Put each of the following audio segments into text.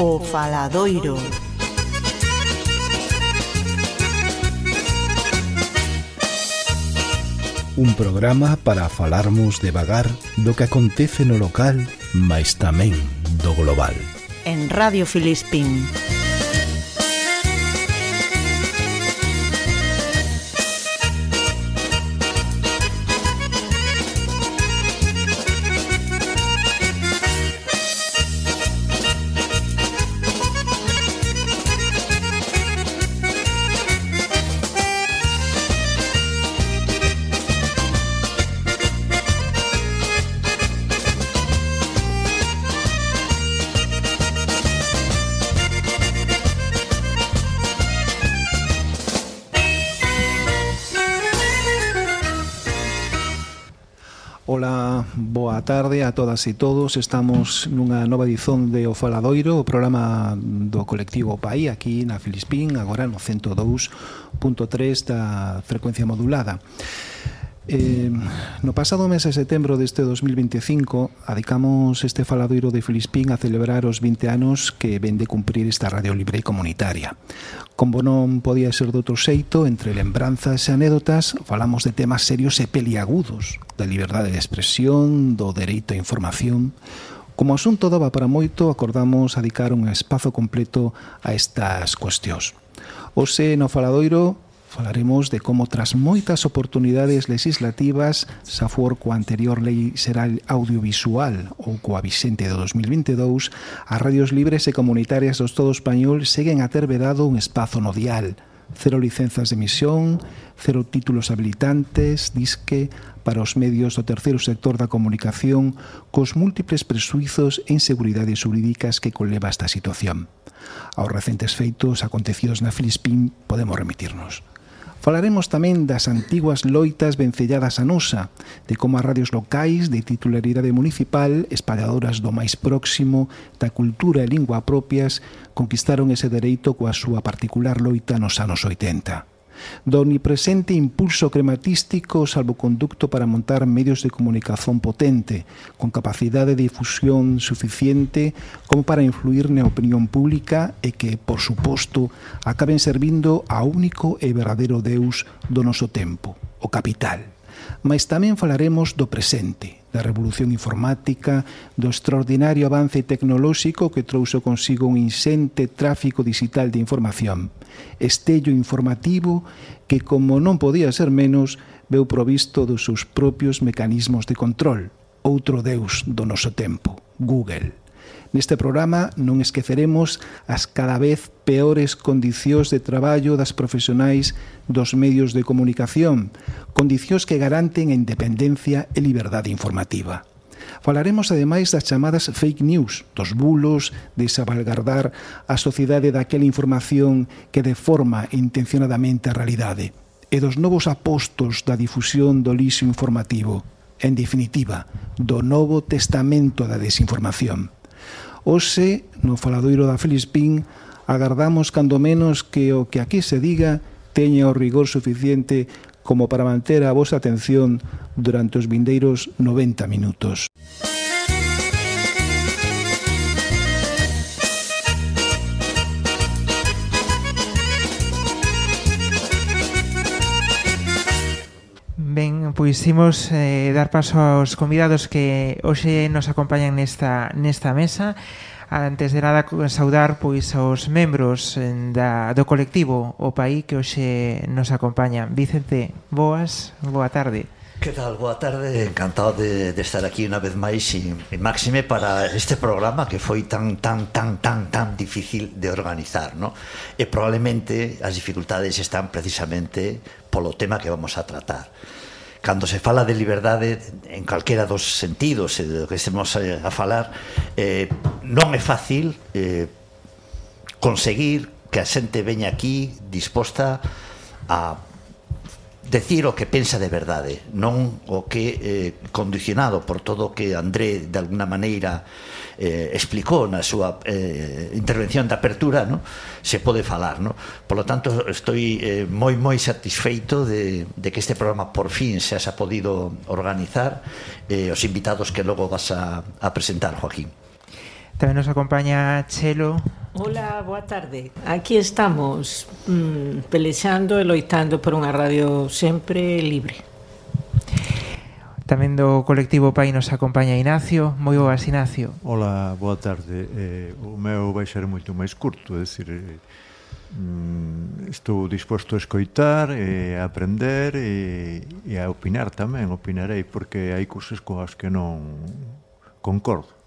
O Faladoiro. Un programa para falarmos devagar do que acontece no local, mais tamén do global. En Radio Filispín. tarde a todas e todos. Estamos nunha nova edición de O Faladoiro, o programa do colectivo PAI aquí na Filispín, agora no 102.3 da frecuencia modulada. Eh, no pasado mes de setembro deste 2025 adicamos este faladoiro de Filispín a celebrar os 20 anos que ven de cumprir esta radio libre e comunitaria. Como non podía ser doutro xeito, entre lembranzas e anécdotas falamos de temas serios e peliagudos, da liberdade de expresión, do dereito á información... Como asunto daba para moito, acordamos adicar un espazo completo a estas cuestións. Ose no faladoiro Falaremos de como tras moitas oportunidades legislativas xa for coa anterior lei xeral audiovisual ou coa vixente de 2022, as radios libres e comunitarias do Estado español seguen a ter vedado un espazo no dial, cero licenzas de emisión, cero títulos habilitantes, disque para os medios do terceiro sector da comunicación cos múltiples presuizos e inseguridades jurídicas que conleva esta situación. Aos recentes feitos acontecidos na Filispín podemos remitirnos. Falaremos tamén das antiguas loitas vencelladas a nosa, de como as radios locais de titularidade municipal, espalladoras do máis próximo, da cultura e lingua propias, conquistaron ese dereito coa súa particular loita nos anos 80 do omnipresente impulso crematístico salvoconducto para montar medios de comunicación potente, con capacidade de difusión suficiente como para influir na opinión pública e que, por suposto, acaben servindo ao único e verdadeiro Deus do noso tempo, o capital mas tamén falaremos do presente, da revolución informática, do extraordinario avance tecnolóxico que trouxo consigo un insente tráfico digital de información. Estello informativo que, como non podía ser menos, veu provisto dos seus propios mecanismos de control, outro deus do noso tempo, Google. Neste programa non esqueceremos as cada vez peores condicións de traballo das profesionais dos medios de comunicación, condicións que garanten a independencia e liberdade informativa. Falaremos ademais das chamadas fake news, dos bulos, de sabalgardar a sociedade daquela información que deforma intencionadamente a realidade e dos novos apostos da difusión do lixo informativo, en definitiva, do novo testamento da desinformación. Ose, no faladoiro da Felispín, agardamos cando menos que o que aquí se diga teña o rigor suficiente como para manter a vosa atención durante os vindeiros 90 minutos. Música pois imos eh, dar paso aos convidados que hoxe nos acompañan nesta, nesta mesa antes de nada saudar pois aos membros eh, da, do colectivo O Paí que hoxe nos acompañan. Vicente, boas, boa tarde. Que tal? Boa tarde, encantado de, de estar aquí unha vez máis e, e máxime para este programa que foi tan, tan, tan, tan, tan difícil de organizar, no? E probablemente as dificultades están precisamente polo tema que vamos a tratar cando se fala de liberdade en calquera dos sentidos e do que estemos a falar eh, non é fácil eh, conseguir que a xente veña aquí disposta a decir o que pensa de verdade, non o que eh, condicionado por todo o que André de alguna maneira eh, explicou na súa eh, intervención de apertura, no? se pode falar. No? Por lo tanto, estoy eh, moi moi satisfeito de, de que este programa por fin se ha podido organizar eh, os invitados que logo vas a, a presentar, Joaquín. Tamén nos acompaña Chelo. Hola, boa tarde. Aquí estamos mmm, pelexando e loitando por unha radio sempre libre. Tamén do colectivo Pai nos acompaña Ignacio. Moi boas, Ignacio. Hola, boa tarde. Eh, o meu vai ser moito máis curto, é dicir, eh, mm, estou disposto a escoitar, eh, a aprender e, e a opinar tamén, opinarei, porque hai cousas coas que non concordo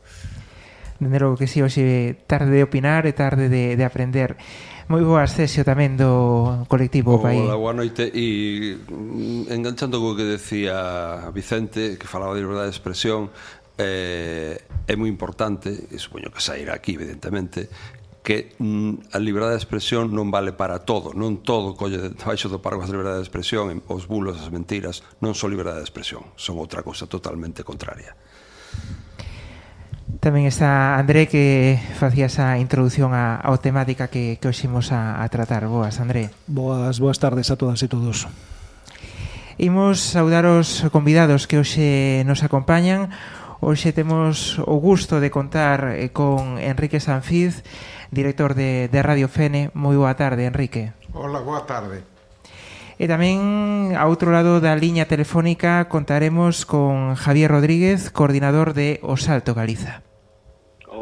dende logo que si, sí, hoxe tarde de opinar e tarde de, de aprender. Moi boas, Cesio, tamén do colectivo Ola, País. Boa noite. E mm, enganchando co que decía Vicente, que falaba de liberdade de expresión, eh, é moi importante, e supoño que sairá aquí, evidentemente, que mm, a liberdade de expresión non vale para todo, non todo colle baixo do paraguas de liberdade de expresión, os bulos, as mentiras, non son liberdade de expresión, son outra cousa totalmente contraria. Tamén está André que facía esa introdución a, ao temática que, que oximos a, a tratar. Boas, André. Boas, boas tardes a todas e todos. Imos saudar os convidados que hoxe nos acompañan. Hoxe temos o gusto de contar eh, con Enrique Sanfiz, director de, de Radio Fene. Moi boa tarde, Enrique. Hola, boa tarde. E tamén a outro lado da liña telefónica contaremos con Javier Rodríguez, coordinador de O Salto Galiza.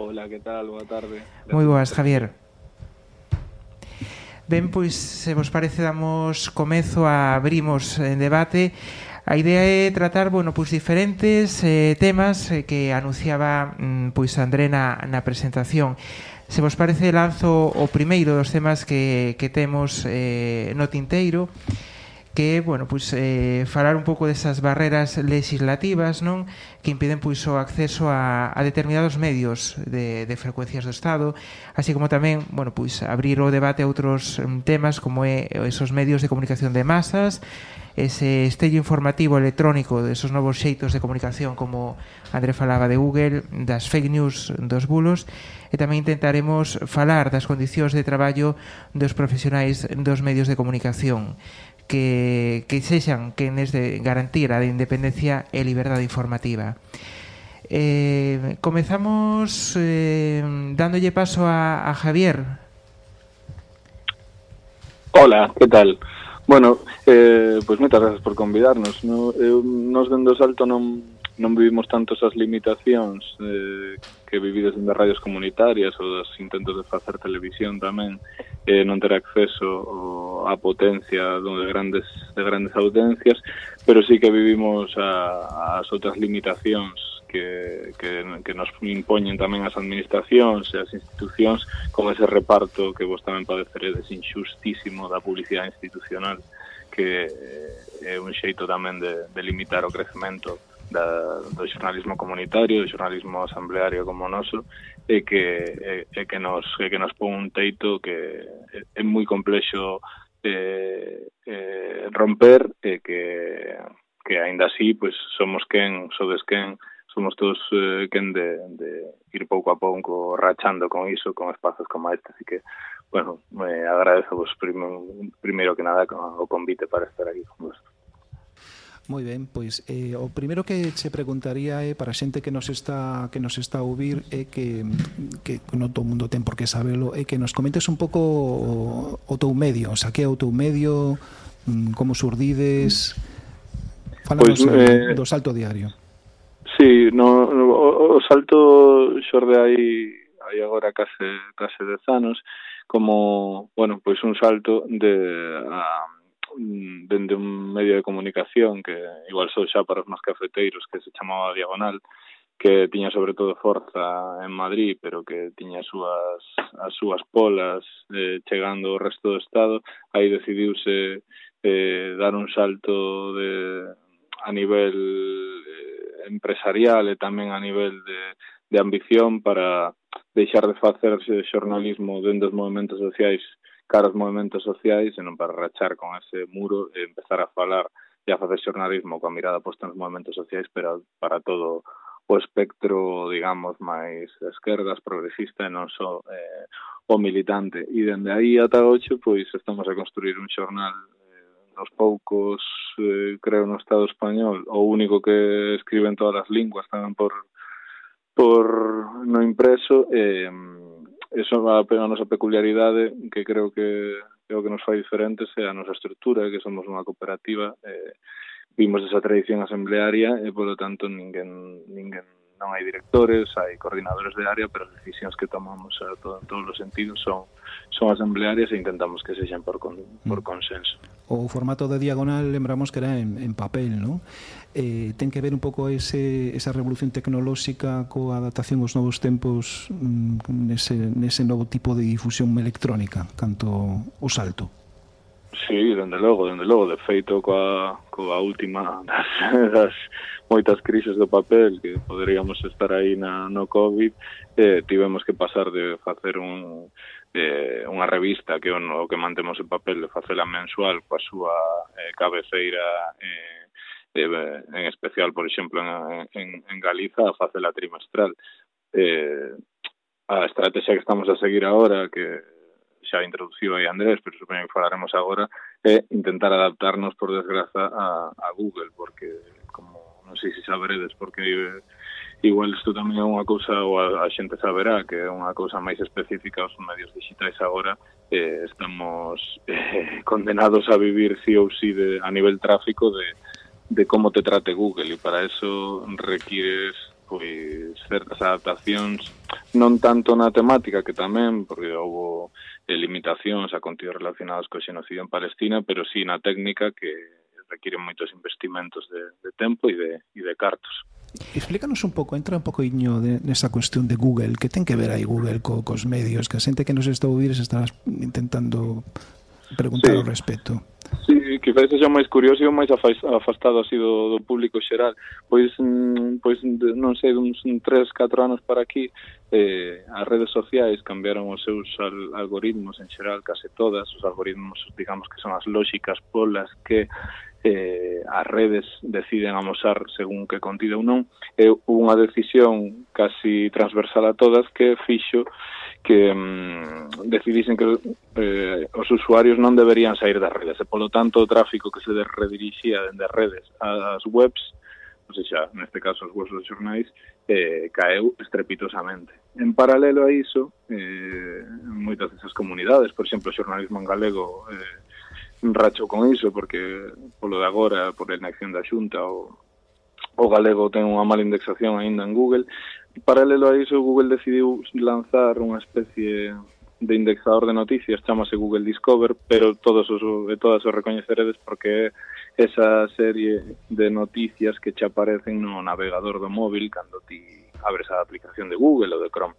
Ola, que tal? Boa tarde. Moi boas, Javier. Ben, pois, se vos parece, damos comezo a abrimos en debate A idea é tratar, bueno, pois diferentes eh, temas eh, que anunciaba mm, pois André na, na presentación. Se vos parece, lanzo o primeiro dos temas que, que temos eh, no tinteiro que é, bueno, pois, eh, falar un pouco desas barreras legislativas non que impiden pois, o acceso a, a determinados medios de, de frecuencias do Estado, así como tamén bueno, pois, abrir o debate a outros mm, temas como é esos medios de comunicación de masas, ese estello informativo electrónico desos novos xeitos de comunicación como André falaba de Google, das fake news dos bulos, e tamén intentaremos falar das condicións de traballo dos profesionais dos medios de comunicación que, que sexan quenes de garantir a independencia e liberdade informativa. Eh, comezamos eh, dándolle paso a, a Javier. Hola, que tal? Bueno, eh, pois pues moitas gracias por convidarnos. No, eu, nos dendo salto non non vivimos tanto esas limitacións eh, que vivides en radios comunitarias ou dos intentos de facer televisión tamén eh, non ter acceso á potencia de grandes de grandes audiencias pero sí que vivimos a, as outras limitacións que, que, que nos impoñen tamén as administracións e as institucións con ese reparto que vos tamén padeceredes injustísimo da publicidade institucional que eh, é un xeito tamén de, de limitar o crecemento da, do xornalismo comunitario, do xornalismo asambleario como o noso, e que, e, e que, nos, e que nos pon un teito que é, é moi complexo eh, eh, romper e eh, que, que aínda así pois, somos quen, sodes quen, somos todos eh, quen de, de ir pouco a pouco rachando con iso, con espazos como este, así que, bueno, me agradezo vos prim primeiro que nada o convite para estar aquí con vosotros. Moi ben, pois eh, o primeiro que che preguntaría é eh, para a xente que nos está que nos está a ouvir é eh, que que non todo mundo ten por que sabelo é eh, que nos comentes un pouco o, o teu medio, o sea, que é o teu medio, mm, como surdides, Falanos pois, eh, eh, do salto diario. Sí, no, no o, o salto xorde aí aí agora case case 10 anos como, bueno, pois un salto de a, dende un medio de comunicación que igual só xa para os máis cafeteiros que se chamaba Diagonal que tiña sobre todo forza en Madrid, pero que tiña as súas, as súas polas eh, chegando ao resto do Estado, aí decidiuse eh, dar un salto de, a nivel eh, empresarial e tamén a nivel de, de ambición para deixar de facer xornalismo dentro dos movimentos sociais cara aos movimentos sociais e non para rachar con ese muro e empezar a falar e a facer xornalismo coa mirada posta nos movimentos sociais pero para todo o espectro, digamos, máis esquerdas, progresista e non só eh, o militante. E dende aí ata hoxe, pois, estamos a construir un xornal eh, dos poucos, eh, creo, no Estado español, o único que escribe en todas as linguas, tamén por, por no impreso, eh, Eso é a nosa peculiaridade que creo que é o que nos fai diferentes é a nosa estrutura, que somos unha cooperativa, eh, vimos esa tradición asamblearia e, polo tanto, ninguén, ninguén non hai directores, hai coordinadores de área, pero as decisións que tomamos a todo, en todos os sentidos son son asamblearias e intentamos que sexan por, con, por mm. consenso. O formato de diagonal, lembramos que era en, en papel, ¿no? Eh, ten que ver un pouco ese, esa revolución tecnolóxica coa adaptación aos novos tempos mm, nese, nese novo tipo de difusión electrónica, canto o salto. Sí, dende logo, dende logo, de feito coa, coa última das, das moitas crises do papel que poderíamos estar aí na, no COVID, eh, tivemos que pasar de facer un, eh, unha revista que o que mantemos en papel de facela mensual coa súa eh, cabeceira eh, eh, en especial, por exemplo, en, en, en Galiza, a facela trimestral. Eh, a estrategia que estamos a seguir agora, que xa introduciu aí Andrés, pero supoño que falaremos agora, é eh, intentar adaptarnos, por desgraza, a, a Google, porque, como non sei se saberedes, porque eh, igual isto tamén é unha cousa, ou a, a xente saberá, que é unha cousa máis específica aos medios digitais agora, eh, estamos eh, condenados a vivir sí ou sí de, a nivel tráfico de, de como te trate Google, e para eso requires pois certas adaptacións non tanto na temática que tamén, porque houve limitacións a contidos relacionados co xenocidio en Palestina, pero sí na técnica que requieren moitos investimentos de, de tempo e de, e de cartos. Explícanos un pouco, entra un pouco iño de, nesa cuestión de Google, que ten que ver aí Google co, cos medios, que a xente que nos está a ouvir se está intentando preguntar sí. ao respecto. Sí, quizás sexa o máis curioso e o máis afastado así do, do público xeral. Pois, mm, pois non sei, uns 3, 4 anos para aquí, eh, as redes sociais cambiaron os seus algoritmos en xeral, case todas, os algoritmos, digamos, que son as lógicas polas que eh, as redes deciden amosar según que contido ou non, é unha decisión casi transversal a todas que fixo que mm, decidisen que eh, os usuarios non deberían sair das redes e polo tanto o tráfico que se redirixía dende as redes ás webs ou seja, neste caso os webs dos xornais eh, caeu estrepitosamente. En paralelo a iso eh, moitas desas comunidades por exemplo o xornalismo en galego eh, racho con iso porque polo de agora, por a inacción da xunta o, o galego ten unha mala indexación aínda en Google Paralelo a iso, Google decidiu lanzar unha especie de indexador de noticias, chamase Google Discover, pero todos os, e todas os recoñeceredes porque é esa serie de noticias que che aparecen no navegador do móvil cando ti abres a aplicación de Google ou de Chrome.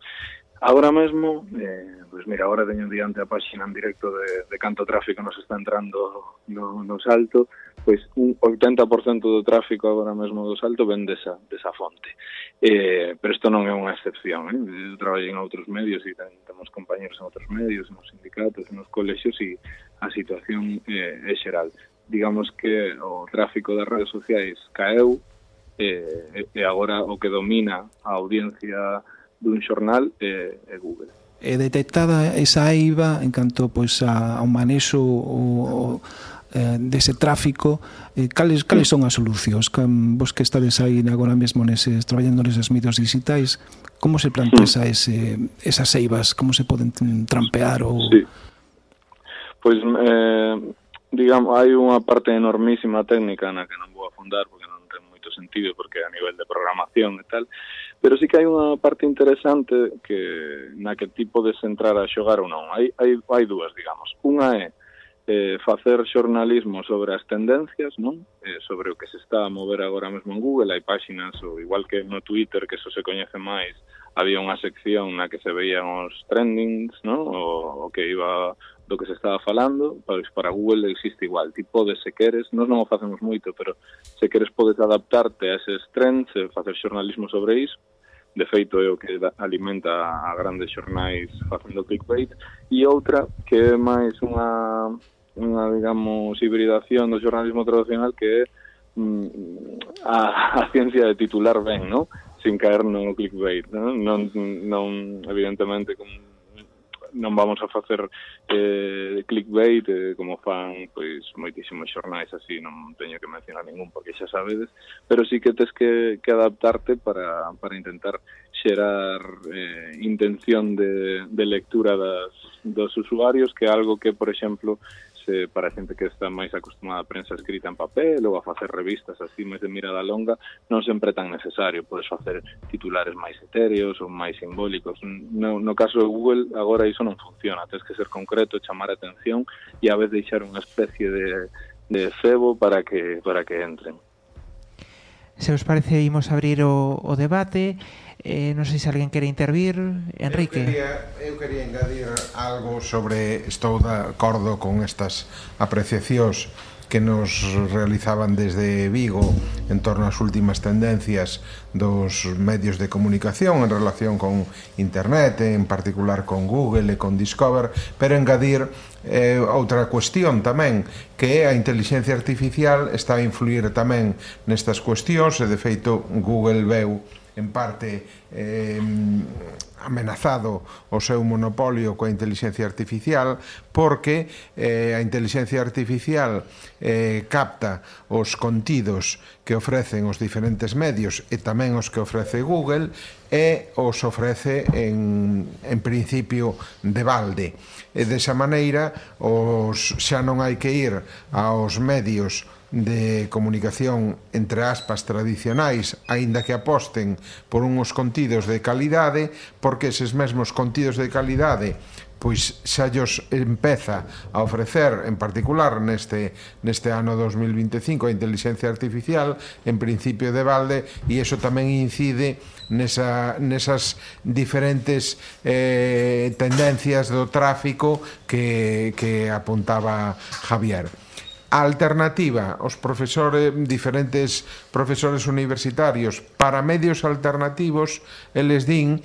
Agora mesmo, eh, pois mira, agora teño diante a páxina en directo de, de canto tráfico nos está entrando no, no salto, pois un 80% do tráfico agora mesmo do salto ven desa, desa fonte. Eh, pero isto non é unha excepción, eh? eu traballo en outros medios e ten, temos compañeros en outros medios, nos sindicatos, nos colexios e a situación eh, é xeral. Digamos que o tráfico das redes sociais caeu eh, e agora o que domina a audiencia dun xornal eh, e, e Google. É detectada esa eiva en canto pois a, ao manexo o, o eh, dese tráfico, eh, cales, cales son as solucións? Vos que estades aí agora mesmo neses, traballando neses medios digitais, como se planteza ese, esas eivas? Como se poden trampear? Ou... Sí. Pois, eh, digamos, hai unha parte enormísima técnica na que non vou afundar porque non ten moito sentido, porque a nivel de programación e tal, Pero sí que hai unha parte interesante que na que ti podes entrar a xogar ou non. Hai, hai, hai dúas, digamos. Unha é eh, facer xornalismo sobre as tendencias, non? Eh, sobre o que se está a mover agora mesmo en Google, hai páxinas, ou igual que no Twitter, que eso se coñece máis, había unha sección na que se veían os trendings, non? O, o que iba do que se estaba falando, pois para Google existe igual. Ti podes, se queres, nós non o facemos moito, pero se queres podes adaptarte a eses trends, eh, facer xornalismo sobre iso, de feito é o que alimenta a grandes xornais facendo clickbait, e outra que é máis unha, unha digamos, hibridación do xornalismo tradicional que é mm, a, a ciencia de titular ben, non? sin caer no clickbait, non, non, non evidentemente como non vamos a facer eh, clickbait eh, como fan pois moitísimos xornais así, non teño que mencionar ningún porque xa sabedes, pero sí que tes que, que adaptarte para, para intentar xerar eh, intención de, de lectura das, dos usuarios que é algo que, por exemplo, eh, para a xente que está máis acostumada a prensa escrita en papel ou a facer revistas así máis de mirada longa, non sempre tan necesario. Podes facer titulares máis etéreos ou máis simbólicos. No, no caso de Google, agora iso non funciona. Tens que ser concreto, chamar a atención e a vez deixar unha especie de, de cebo para que, para que entren. Se os parece, imos abrir o, o debate. Eh, non sei se alguén quere intervir. Enrique. Eu quería, eu quería engadir algo sobre estou de acordo con estas apreciacións que nos realizaban desde Vigo en torno ás últimas tendencias dos medios de comunicación en relación con Internet, en particular con Google e con Discover, pero engadir eh, outra cuestión tamén, que a inteligencia artificial está a influir tamén nestas cuestións e, de feito, Google veu en parte eh, amenazado o seu monopolio coa inteligencia artificial porque eh, a inteligencia artificial eh, capta os contidos que ofrecen os diferentes medios e tamén os que ofrece Google e os ofrece en, en principio de balde. E desa maneira os, xa non hai que ir aos medios de comunicación entre aspas tradicionais, aínda que aposten por uns contidos de calidade, porque eses mesmos contidos de calidade pois xa xos empeza a ofrecer, en particular neste, neste ano 2025, a inteligencia artificial, en principio de balde, e iso tamén incide nesa, nesas diferentes eh, tendencias do tráfico que, que apuntaba Javier. A alternativa, os profesores, diferentes profesores universitarios, para medios alternativos, eles din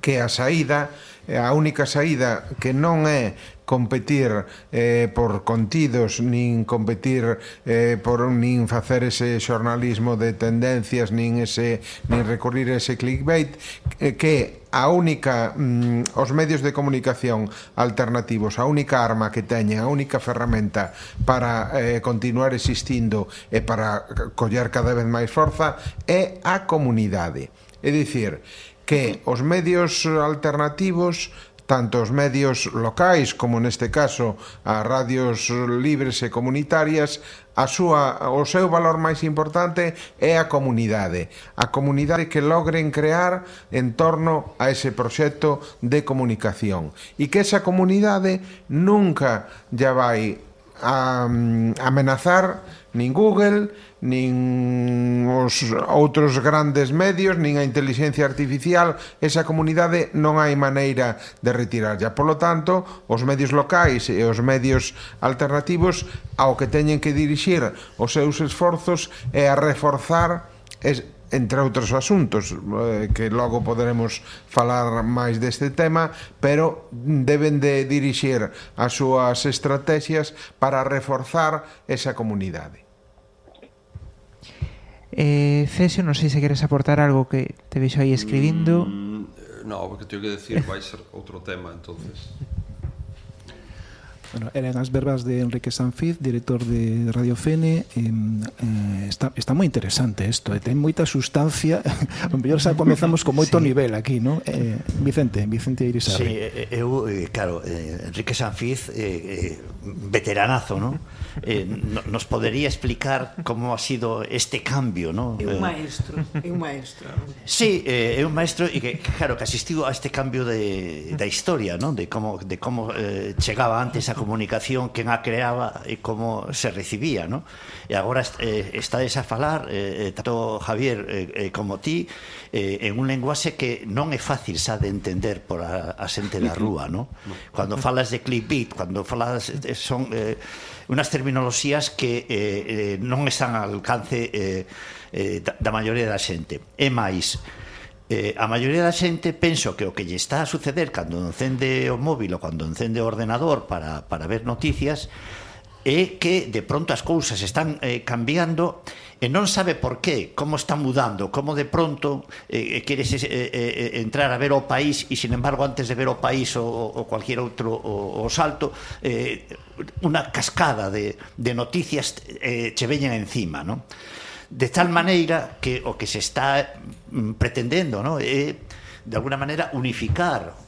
que a saída, a única saída que non é competir eh, por contidos nin competir eh, por nin facer ese xornalismo de tendencias nin ese nin recurrir a ese clickbait eh, que a única mm, os medios de comunicación alternativos, a única arma que teñen, a única ferramenta para eh, continuar existindo e para coller cada vez máis forza é a comunidade. É dicir, que os medios alternativos tanto os medios locais como neste caso as radios libres e comunitarias, a súa o seu valor máis importante é a comunidade, a comunidade que logren crear en torno a ese proxecto de comunicación. E que esa comunidade nunca lla vai a amenazar nin Google, nin os outros grandes medios, nin a inteligencia artificial, esa comunidade non hai maneira de retirarlla. Polo tanto, os medios locais e os medios alternativos ao que teñen que dirixir os seus esforzos é a reforzar es entre outros asuntos eh, que logo poderemos falar máis deste tema, pero deben de dirixir as súas estrategias para reforzar esa comunidade. Eh, Cesio, non sei se queres aportar algo que te veixo aí escribindo. Mm, eh, no, porque teño que decir vai ser outro tema, entonces. Bueno, eran as verbas de Enrique Sanfiz, director de Radio Fene. Eh, eh, está, está moi interesante isto, eh, ten moita sustancia. o mellor xa comezamos con moito sí. nivel aquí, ¿no? Eh, Vicente, Vicente Irisarri. Sí, eh, eh, eu, eh, claro, eh, Enrique Sanfiz, eh, eh, veteranazo, non? eh, nos podería explicar como ha sido este cambio, ¿no? É un eh, maestro, é un maestro. Sí, eh, é un maestro e que claro, que asistiu a este cambio de da historia, ¿no? De como de como eh, chegaba antes a comunicación, quen a creaba e como se recibía, ¿no? E agora eh, estades a falar eh, eh tanto Javier eh, eh, como ti eh, en un lenguaxe que non é fácil xa de entender por a, a xente da rúa, ¿no? Cando falas de clip beat, cando falas de, son eh, unas terminoloxías que eh, eh, non están ao alcance eh, eh, da maioría da xente. É máis, eh, a maioría da xente penso que o que lle está a suceder cando encende o móvil ou cando encende o ordenador para, para ver noticias é que de pronto as cousas están eh, cambiando e non sabe por qué, como está mudando, como de pronto eh, queres eh, eh, eh entrar a ver o país e sin embargo antes de ver o país o, o cualquier outro o, o salto eh, unha cascada de, de noticias eh, che veñen encima, non? De tal maneira que o que se está mm, pretendendo, non? É de alguna maneira unificar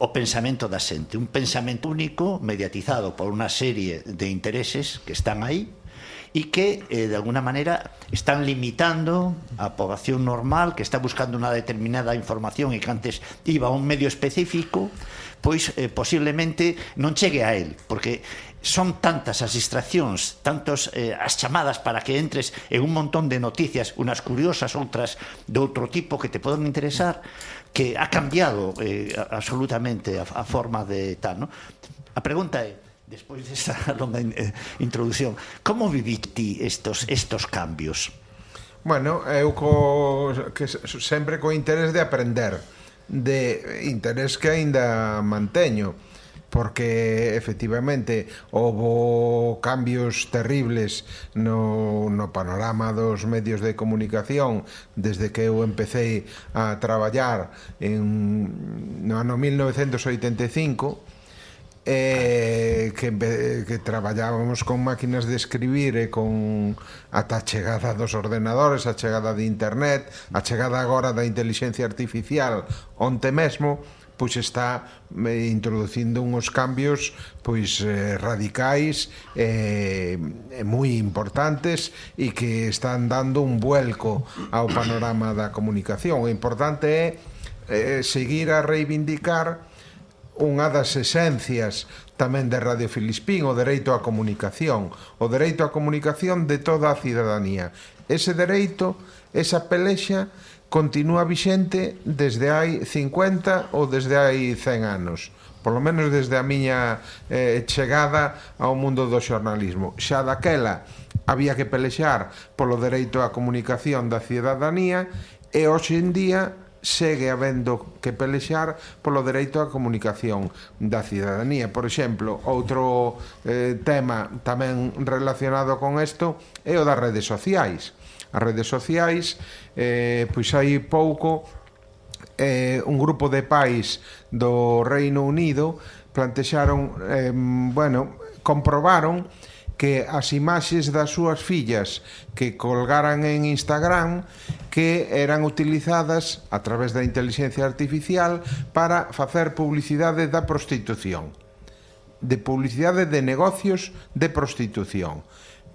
o pensamento da xente, un pensamento único mediatizado por unha serie de intereses que están aí e que, eh, de alguna maneira, están limitando a poboación normal que está buscando unha determinada información e que antes iba a un medio específico, pois eh, posiblemente non chegue a él, porque son tantas as distraccións, tantos eh, as chamadas para que entres en un montón de noticias, unas curiosas, outras de outro tipo que te poden interesar, que ha cambiado eh, absolutamente a, a forma de tal, ¿no? A pregunta é, despois desta longa eh, introducción, como viviste estos estos cambios? Bueno, eu co, que sempre co interés de aprender, de interés que aínda manteño porque efectivamente houve cambios terribles no, no panorama dos medios de comunicación desde que eu empecé a traballar en, no ano 1985 eh, que, que traballábamos con máquinas de escribir e eh, con ata a chegada dos ordenadores, a chegada de internet, a chegada agora da inteligencia artificial onte mesmo, pois está eh, introducindo uns cambios pois eh, radicais eh, eh, moi importantes e que están dando un vuelco ao panorama da comunicación. O importante é eh, seguir a reivindicar unha das esencias tamén de Radio Filispín, o dereito á comunicación, o dereito á comunicación de toda a cidadanía. Ese dereito, esa pelexa, continúa vixente desde hai 50 ou desde hai 100 anos por lo menos desde a miña eh, chegada ao mundo do xornalismo. Xa daquela había que pelexar polo dereito á comunicación da cidadanía e hoxe en día segue habendo que pelexar polo dereito á comunicación da cidadanía. Por exemplo, outro eh, tema tamén relacionado con isto é o das redes sociais as redes sociais, eh, pois hai pouco eh, un grupo de pais do Reino Unido plantexaron, eh, bueno, comprobaron que as imaxes das súas fillas que colgaran en Instagram que eran utilizadas a través da inteligencia artificial para facer publicidade da prostitución de publicidade de negocios de prostitución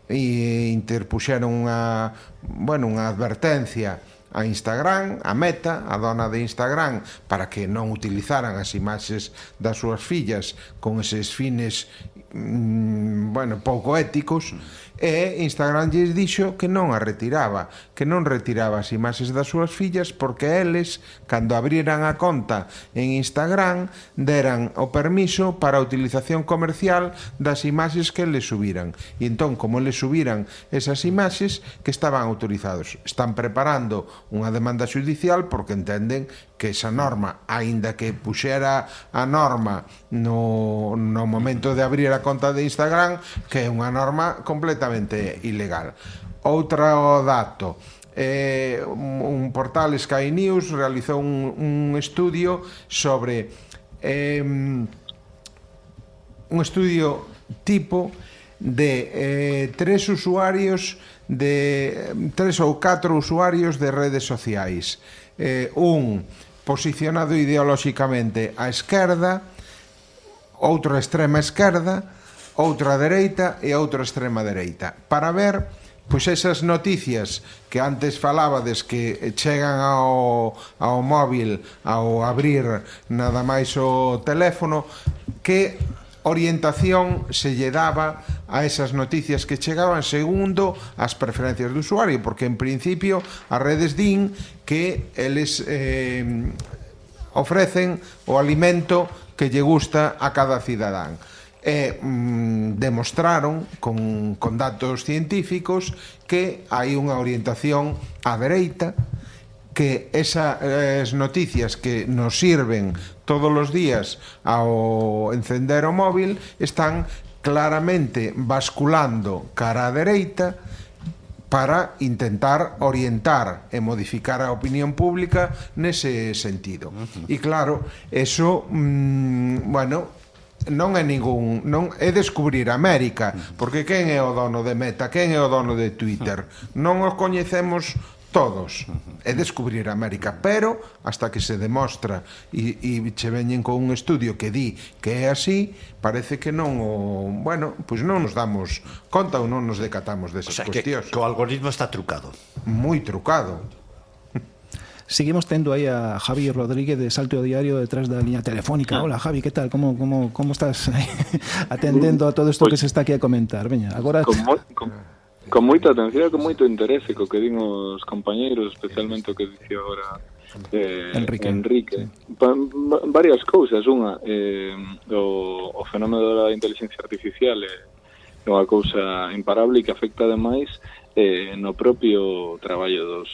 e interpuxeron unha, bueno, unha advertencia a Instagram, a Meta, a dona de Instagram, para que non utilizaran as imaxes das súas fillas con eses fines mm, bueno, pouco éticos e Instagram lles dixo que non a retiraba, que non retiraba as imaxes das súas fillas porque eles, cando abriran a conta en Instagram, deran o permiso para a utilización comercial das imaxes que eles subiran. E entón, como eles subiran esas imaxes, que estaban autorizados. Están preparando unha demanda judicial porque entenden que esa norma, aínda que puxera a norma no, no momento de abrir a conta de Instagram, que é unha norma completa completamente ilegal. Outra dato, eh, un portal Sky News realizou un, un estudio sobre eh, un estudio tipo de eh, tres usuarios de tres ou catro usuarios de redes sociais. Eh, un posicionado ideolóxicamente á esquerda, outro a extrema esquerda, outra dereita e outra extrema dereita, para ver pois esas noticias que antes falabades que chegan ao, ao móvil ao abrir nada máis o teléfono que orientación se lle daba a esas noticias que chegaban segundo as preferencias do usuario, porque en principio as redes din que eles eh, ofrecen o alimento que lle gusta a cada cidadán e mm, demostraron con, con datos científicos que hai unha orientación á dereita que esas noticias que nos sirven todos os días ao encender o móvil están claramente basculando cara á dereita para intentar orientar e modificar a opinión pública nese sentido. E claro, eso, mmm, bueno, non é ningún, non é descubrir América, porque quen é o dono de Meta, quen é o dono de Twitter, non os coñecemos todos. É descubrir América, pero hasta que se demostra e, e che veñen con un estudio que di que é así, parece que non o, bueno, pois non nos damos conta ou non nos decatamos desas o sea, cuestións. Que, que o algoritmo está trucado. Moi trucado. Seguimos tendo aí a Javi Rodríguez de Salto Diario detrás da liña telefónica. Ah. Hola, Javi, que tal? Como como como estás atendendo a todo isto que se está aquí a comentar? Veña, agora con, mo, con, con moita atención, con moito interese co que din os compañeiros, especialmente o que dicía agora eh, Enrique. Enrique. Sí. Va, varias cousas, unha eh, o, o fenómeno da inteligencia artificial é eh, é unha cousa imparable e que afecta ademais eh, no propio traballo dos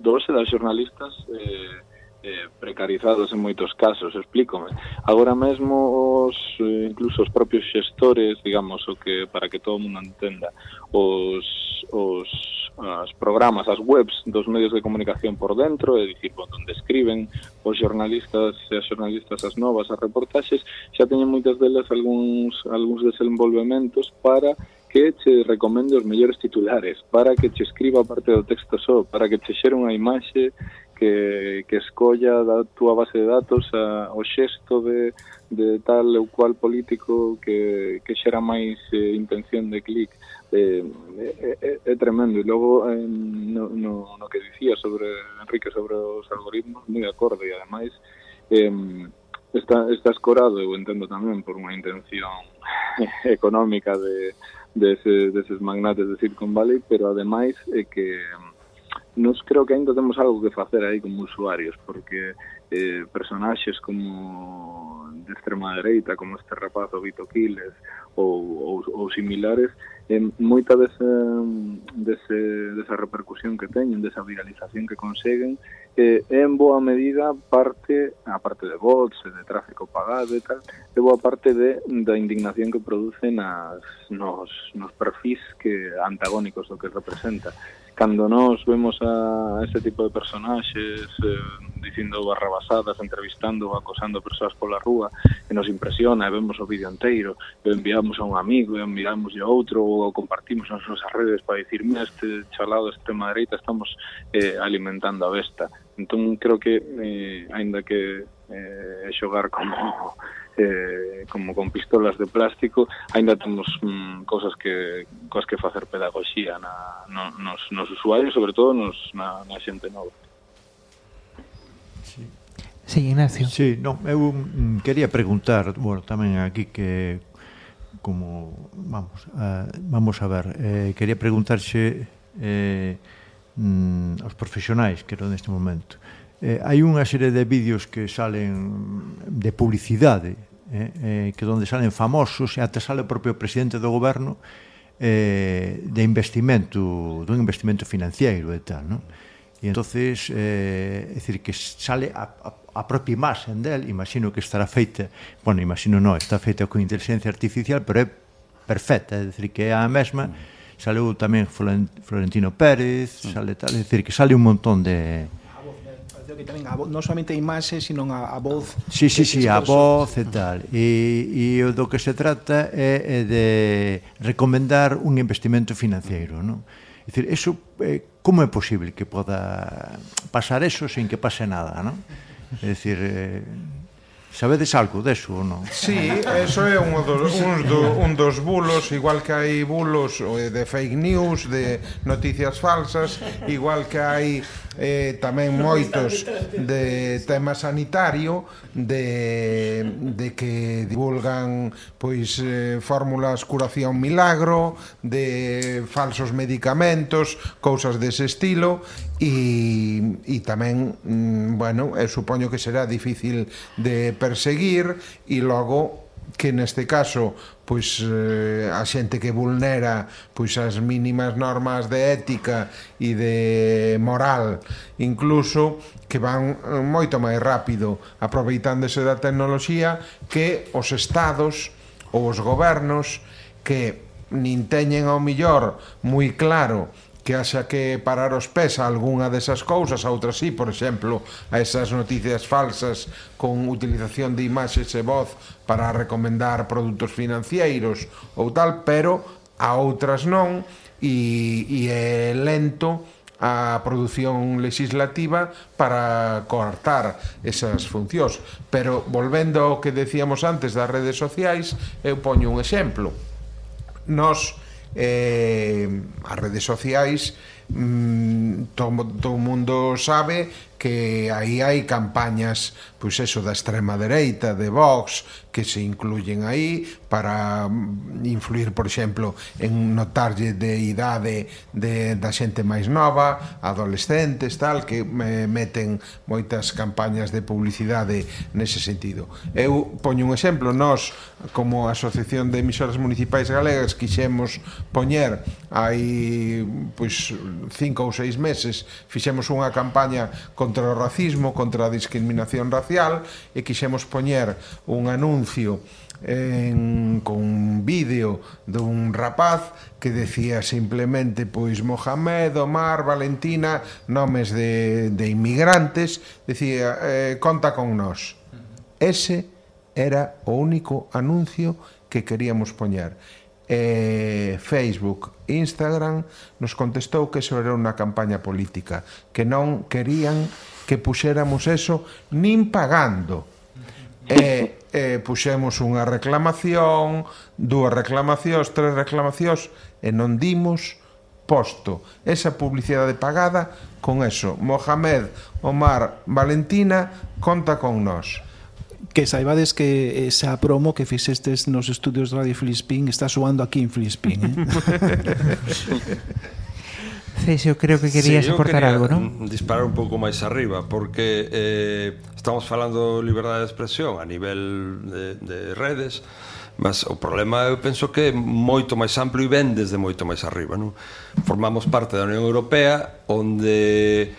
dos e das xornalistas eh, eh, precarizados en moitos casos, explícome. Agora mesmo os eh, incluso os propios xestores, digamos, o que para que todo mundo entenda, os os as programas, as webs dos medios de comunicación por dentro, é dicir, onde escriben os xornalistas e as xornalistas as novas, as reportaxes, xa teñen moitas delas algúns algúns desenvolvementos para que che recomendo os mellores titulares para que che escriba parte do texto só, para que che xere unha imaxe que, que escolla da túa base de datos a, o xesto de, de tal ou cual político que, que xera máis eh, intención de clic. Eh, é, é, é tremendo. E logo eh, no, no, no que dicía sobre Enrique sobre os algoritmos moi acorde e ademais eh, está, está escorado eu entendo tamén por unha intención económica de, deses, deses magnates de Silicon Valley, pero ademais é que mm, nos creo que ainda temos algo que facer aí como usuarios, porque eh, personaxes como de extrema dereita, como este rapaz o Vito Quiles ou, ou, ou similares, e moita dese, dese, desa repercusión que teñen, desa viralización que conseguen, eh, é en boa medida parte, a parte de bots, de tráfico pagado e tal, é boa parte de, da indignación que producen as, nos, nos perfis que antagónicos do que representa cando nós vemos a ese tipo de personaxes eh, dicindo barrabasadas, entrevistando, acosando persoas pola rúa, que nos impresiona, e vemos o vídeo inteiro, e enviamos a un amigo, e enviamos a outro, ou compartimos nas nosas redes para dicir, mira, este chalado de extrema dereita estamos eh, alimentando a besta. Entón, creo que, eh, ainda que eh, xogar como eh, como con pistolas de plástico aínda temos mm, cousas que cosas que facer pedagogía na, no, nos, nos usuarios sobre todo nos, na, na xente nova. Sí, sí Ignacio. Sí, no, eu mm, quería preguntar bueno, tamén aquí que como vamos a, vamos a ver eh, quería preguntarse eh, mm, aos profesionais que neste momento eh, hai unha serie de vídeos que salen de publicidade eh, eh, que donde salen famosos e até sale o propio presidente do goberno eh, de investimento, dun investimento financiero e tal, non? E entonces, eh, é dicir, que sale a, a, a propia imaxe del, imagino que estará feita, bueno, imagino non, está feita con inteligencia artificial, pero é perfecta, é dicir, que é a mesma, mm. Saleu tamén Florentino Pérez, mm. sale tal, é dicir, que sale un montón de que tamén a, non somente a imaxe, sino a, a voz. Sí, sí, eh, sí, a voz e tal. E, e o do que se trata é, é de recomendar un investimento financeiro, non? É dicir, eso, eh, como é posible que poda pasar eso sen que pase nada, non? É dicir, eh, Sabedes algo deso ou non? Sí, eso é un dos, un, do, un dos bulos, igual que hai bulos eh, de fake news, de noticias falsas, igual que hai eh, tamén moitos de tema sanitario de, de que divulgan pois eh, fórmulas curación milagro de falsos medicamentos cousas dese estilo e, e tamén mm, bueno, eu supoño que será difícil de perseguir e logo que neste caso pois eh, a xente que vulnera pois as mínimas normas de ética e de moral, incluso que van eh, moito máis rápido aproveitándose da tecnoloxía que os estados ou os gobernos que nin teñen ao millor moi claro que haxa que parar os pés a algunha desas cousas, a outras sí, por exemplo, a esas noticias falsas con utilización de imaxes e voz para recomendar produtos financeiros ou tal, pero a outras non e, e é lento a produción legislativa para cortar esas funcións. Pero volvendo ao que decíamos antes das redes sociais, eu poño un exemplo. Nos eh, as redes sociais mm, todo, todo mundo sabe que aí hai campañas, pois eso da extrema dereita, de Vox, que se incluyen aí para mm, influir, por exemplo, en notarlle de idade de, da xente máis nova, adolescentes, tal, que me meten moitas campañas de publicidade nese sentido. Eu poño un exemplo, nós como Asociación de Emisoras Municipais Galegas quixemos poñer hai pois cinco ou seis meses fixemos unha campaña con contra o racismo, contra a discriminación racial e quixemos poñer un anuncio en, con un vídeo dun rapaz que decía simplemente pois Mohamed, Omar, Valentina, nomes de, de inmigrantes, decía, eh, conta con nós. Ese era o único anuncio que queríamos poñer eh, Facebook, Instagram nos contestou que eso era unha campaña política, que non querían que puxéramos eso nin pagando. E eh, eh, puxemos unha reclamación, dúas reclamacións, tres reclamacións e non dimos posto esa publicidade pagada con eso. Mohamed Omar Valentina conta con nós que saibades que esa promo que fixestes nos estudios de Radio Filispín está soando aquí en Filispín. Eh? Feixo, creo que querías sí, aportar algo, non? Disparar un pouco máis arriba, porque eh, estamos falando de liberdade de expresión a nivel de, de redes, mas o problema eu penso que é moito máis amplo e ven desde moito máis arriba, non? Formamos parte da Unión Europea onde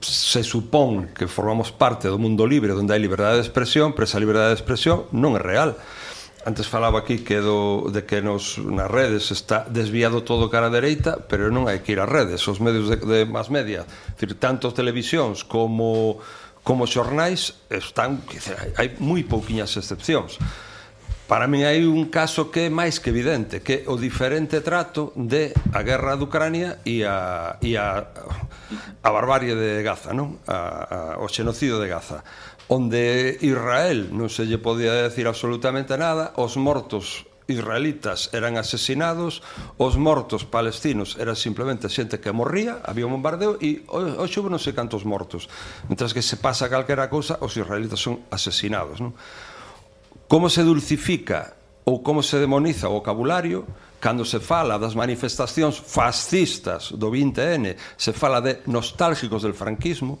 se supón que formamos parte do mundo libre onde hai liberdade de expresión, pero esa liberdade de expresión non é real. Antes falaba aquí que do, de que nos, nas redes está desviado todo cara a dereita, pero non hai que ir ás redes, os medios de, de más media, decir, tanto televisións como como xornais están, que hai moi pouquiñas excepcións. Para mí hai un caso que é máis que evidente, que o diferente trato de a guerra de Ucrania e a, e a, a barbarie de Gaza, non? A, a, o xenocidio de Gaza onde Israel non se lle podía decir absolutamente nada, os mortos israelitas eran asesinados, os mortos palestinos eran simplemente xente que morría, había un bombardeo e hoxe hubo non sei cantos mortos. Mientras que se pasa calquera cousa, os israelitas son asesinados. Non? Como se dulcifica ou como se demoniza o vocabulario? Cando se fala das manifestacións fascistas do 20N, se fala de nostálgicos del franquismo,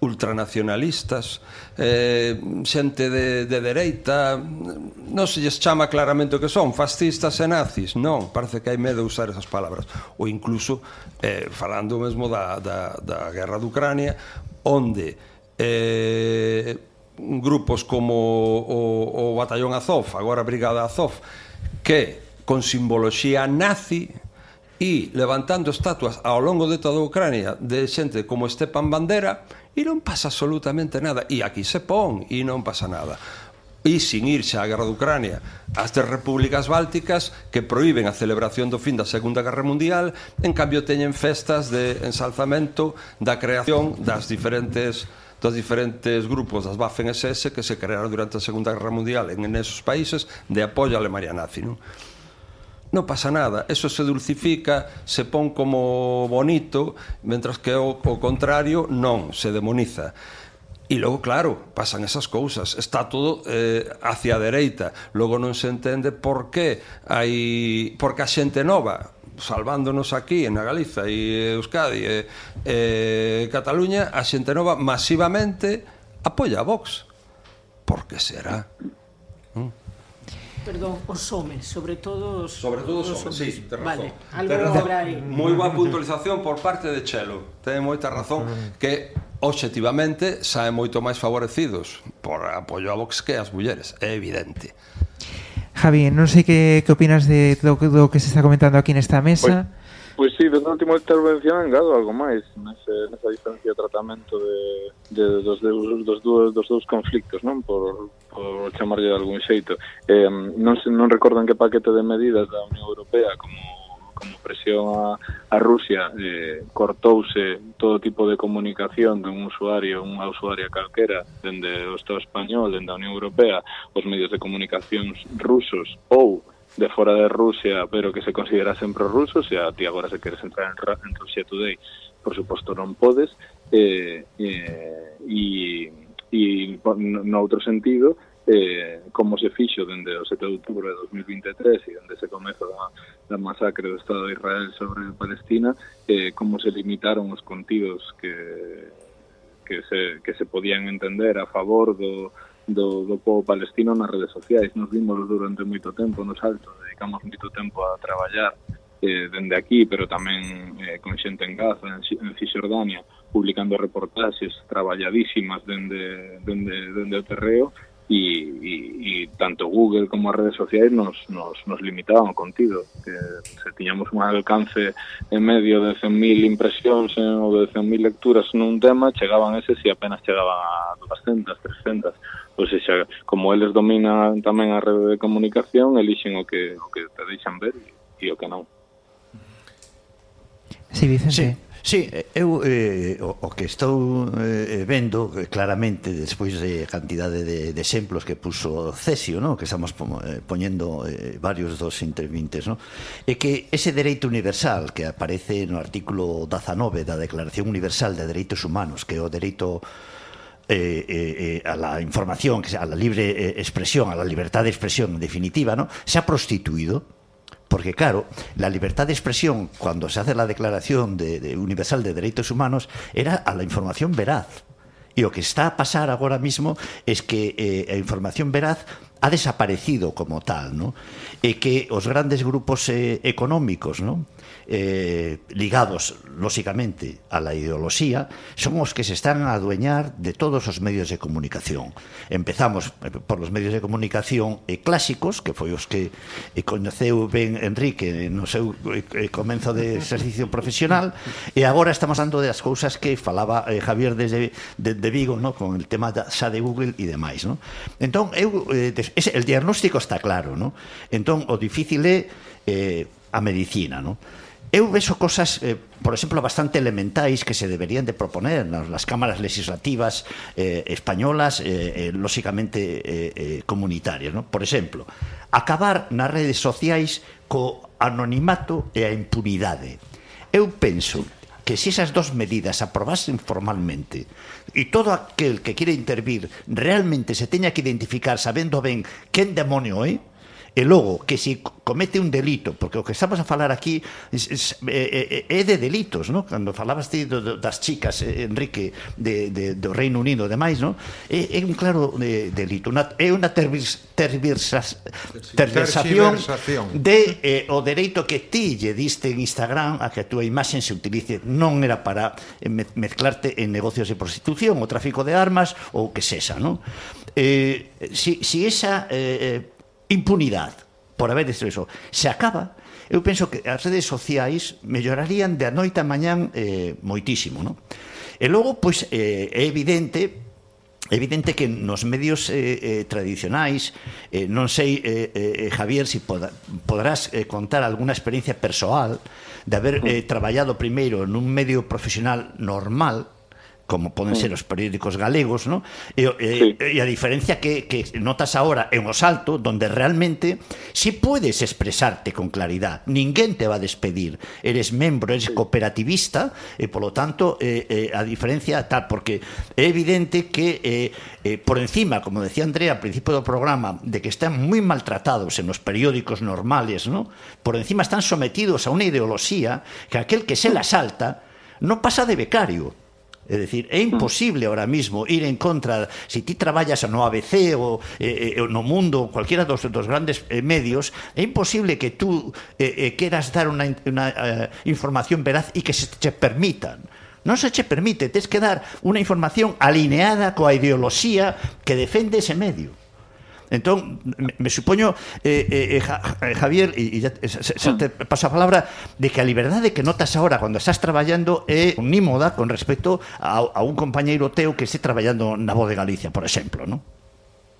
ultranacionalistas, eh, xente de, de dereita, non se lles chama claramente o que son, fascistas e nazis, non, parece que hai medo de usar esas palabras, ou incluso eh, falando mesmo da, da, da guerra de Ucrania, onde eh, grupos como o, o Batallón Azov, agora Brigada Azov, que con simboloxía nazi e levantando estatuas ao longo de toda a Ucrania de xente como Stepan Bandera e non pasa absolutamente nada e aquí se pon e non pasa nada. E sin ir xa guerra de Ucrania as tres repúblicas bálticas que proíben a celebración do fin da Segunda Guerra Mundial en cambio teñen festas de ensalzamento da creación das diferentes dos diferentes grupos das Waffen SS que se crearon durante a Segunda Guerra Mundial en esos países de apoio a Alemania nazi, non? non pasa nada, eso se dulcifica, se pon como bonito, mentras que o, o contrario non, se demoniza. E logo, claro, pasan esas cousas. Está todo eh, hacia a dereita. Logo non se entende por que hai... Porque a xente nova, salvándonos aquí en a Galiza e Euskadi e, e Cataluña, a xente nova masivamente apoia a Vox. Por que será? Mm. Perdón, os homes, sobre todo os Sobre todo os homes, sí, ten razón. Vale, algo ten razón. Aí. Moi boa puntualización por parte de Chelo. Ten moita razón que objetivamente saen moito máis favorecidos por apoio a Vox que as mulleres, é evidente. Javi, non sei que, que opinas de, do, do que se está comentando aquí nesta mesa. Pois, pois sí, desde a última intervención engado algo máis nese, nesa diferencia de tratamento de, de, dos, de, dos, dos, dos dous conflictos, non? Por, por chamarlle de algún xeito. Eh, non, se, non recordan que paquete de medidas da Unión Europea como como presión a, a Rusia eh, cortouse todo tipo de comunicación de un usuario, unha usuaria calquera dende o Estado Español, dende a Unión Europea, os medios de comunicación rusos ou de fora de Rusia, pero que se considerasen prorrusos, e a ti agora se queres entrar en, en Rusia Today, por suposto non podes, eh, eh, e, e no outro sentido, eh, como se fixo dende o 7 de outubro de 2023 e dende ese comezo da, da masacre do Estado de Israel sobre Palestina, eh, como se limitaron os contidos que, que, se, que se podían entender a favor do, do, do povo palestino nas redes sociais. Nos vimos durante moito tempo nos altos, dedicamos moito tempo a traballar eh, dende aquí, pero tamén eh, con xente en Gaza, en, en Cisjordania, publicando reportaxes traballadísimas dende, dende, dende o terreo, y, y, y, tanto Google como as redes sociais nos, nos, nos limitaban o contido que se tiñamos un alcance en medio de 100.000 impresións eh, en, ou de 100.000 lecturas nun tema chegaban ese si apenas chegaban a 200, 300 ou seja, como eles dominan tamén a rede de comunicación elixen o que, o que te deixan ver e, e o que non Si, sí, Vicente. Sí. Sí, eu eh, o, o que estou eh, vendo eh, claramente despois de cantidade de, de exemplos que puso Cesio, no? que estamos eh, poñendo eh, varios dos intervintes, no? é que ese dereito universal que aparece no artículo 19 da Declaración Universal de Dereitos Humanos, que é o dereito eh, eh, eh a la información, a la libre expresión, a la libertad de expresión en definitiva, ¿no? se ha prostituido Porque claro, la libertad de expresión, cuando se hace la Declaración de, de Universal de Derechos Humanos, era a la información veraz. E o que está a pasar agora mismo es que eh, a información veraz ha desaparecido como tal, ¿no? E que os grandes grupos eh, económicos, ¿no? eh, ligados, lóxicamente, a la ideoloxía, son os que se están a adueñar de todos os medios de comunicación. Empezamos eh, por os medios de comunicación eh, clásicos, que foi os que eh, coñeceu ben Enrique no seu eh, eh comenzo de exercicio profesional, e agora estamos dando das cousas que falaba eh, Javier desde de, de Vigo, no? con el tema da, xa de Google e demais. No? Entón, eu, eh, ese, el diagnóstico está claro, no? entón, o difícil é eh, a medicina, non? eu vexo cosas, eh, por exemplo, bastante elementais que se deberían de proponer nas, nas cámaras legislativas eh, españolas, eh, eh, lóxicamente eh, eh, comunitarias. ¿no? Por exemplo, acabar nas redes sociais co anonimato e a impunidade. Eu penso que se esas dos medidas aprobasen formalmente e todo aquel que quere intervir realmente se teña que identificar sabendo ben quen demonio é, eh? e logo que se comete un delito, porque o que estamos a falar aquí é, é, eh, eh, é de delitos, no? cando falabas ti do, das chicas, eh, Enrique, de, de, do Reino Unido e demais, no? é, é un claro de, delito, una, é unha tervis, tervirsas, terversación de eh, o dereito que ti lle diste en Instagram a que a túa imaxen se utilice, non era para mezclarte en negocios de prostitución, o tráfico de armas ou que sexa, non? Eh, si, si esa eh, impunidade por haber dicho eso. Se acaba, eu penso que as redes sociais mellorarían de a noite a mañán eh, moitísimo, non? E logo, pois, eh, é evidente É evidente que nos medios eh, eh, tradicionais eh, non sei eh, eh, eh Javier si poda, podrás eh, contar algunha experiencia persoal de haber eh, mm. traballado primeiro nun medio profesional normal como poden ser os periódicos galegos, ¿no? E, e, sí. e a diferencia que, que notas ahora en o salto, donde realmente si puedes expresarte con claridad, ninguén te va a despedir, eres membro, eres cooperativista, e polo tanto, eh, eh, a diferencia tal, porque é evidente que eh, eh, por encima, como decía Andrea al principio do programa, de que están moi maltratados en os periódicos normales, ¿no? Por encima están sometidos a unha ideoloxía que aquel que se la salta non pasa de becario, É dicir, é imposible ahora mismo ir en contra se si ti traballas no ABC ou eh, eh, no mundo, cualquiera dos, dos grandes eh, medios, é imposible que tú eh, eh, queras dar unha, unha eh, información veraz e que se te permitan. Non se che permite, tens que dar unha información alineada coa ideoloxía que defende ese medio. Entón, me, me supoño, eh, eh, eh, ja, eh, Javier, e, e ya, eh, xa, xa te paso a palabra, de que a liberdade que notas agora cando estás traballando é unímoda con respecto a, a un compañeiro teu que este traballando na Voz de Galicia, por exemplo, non?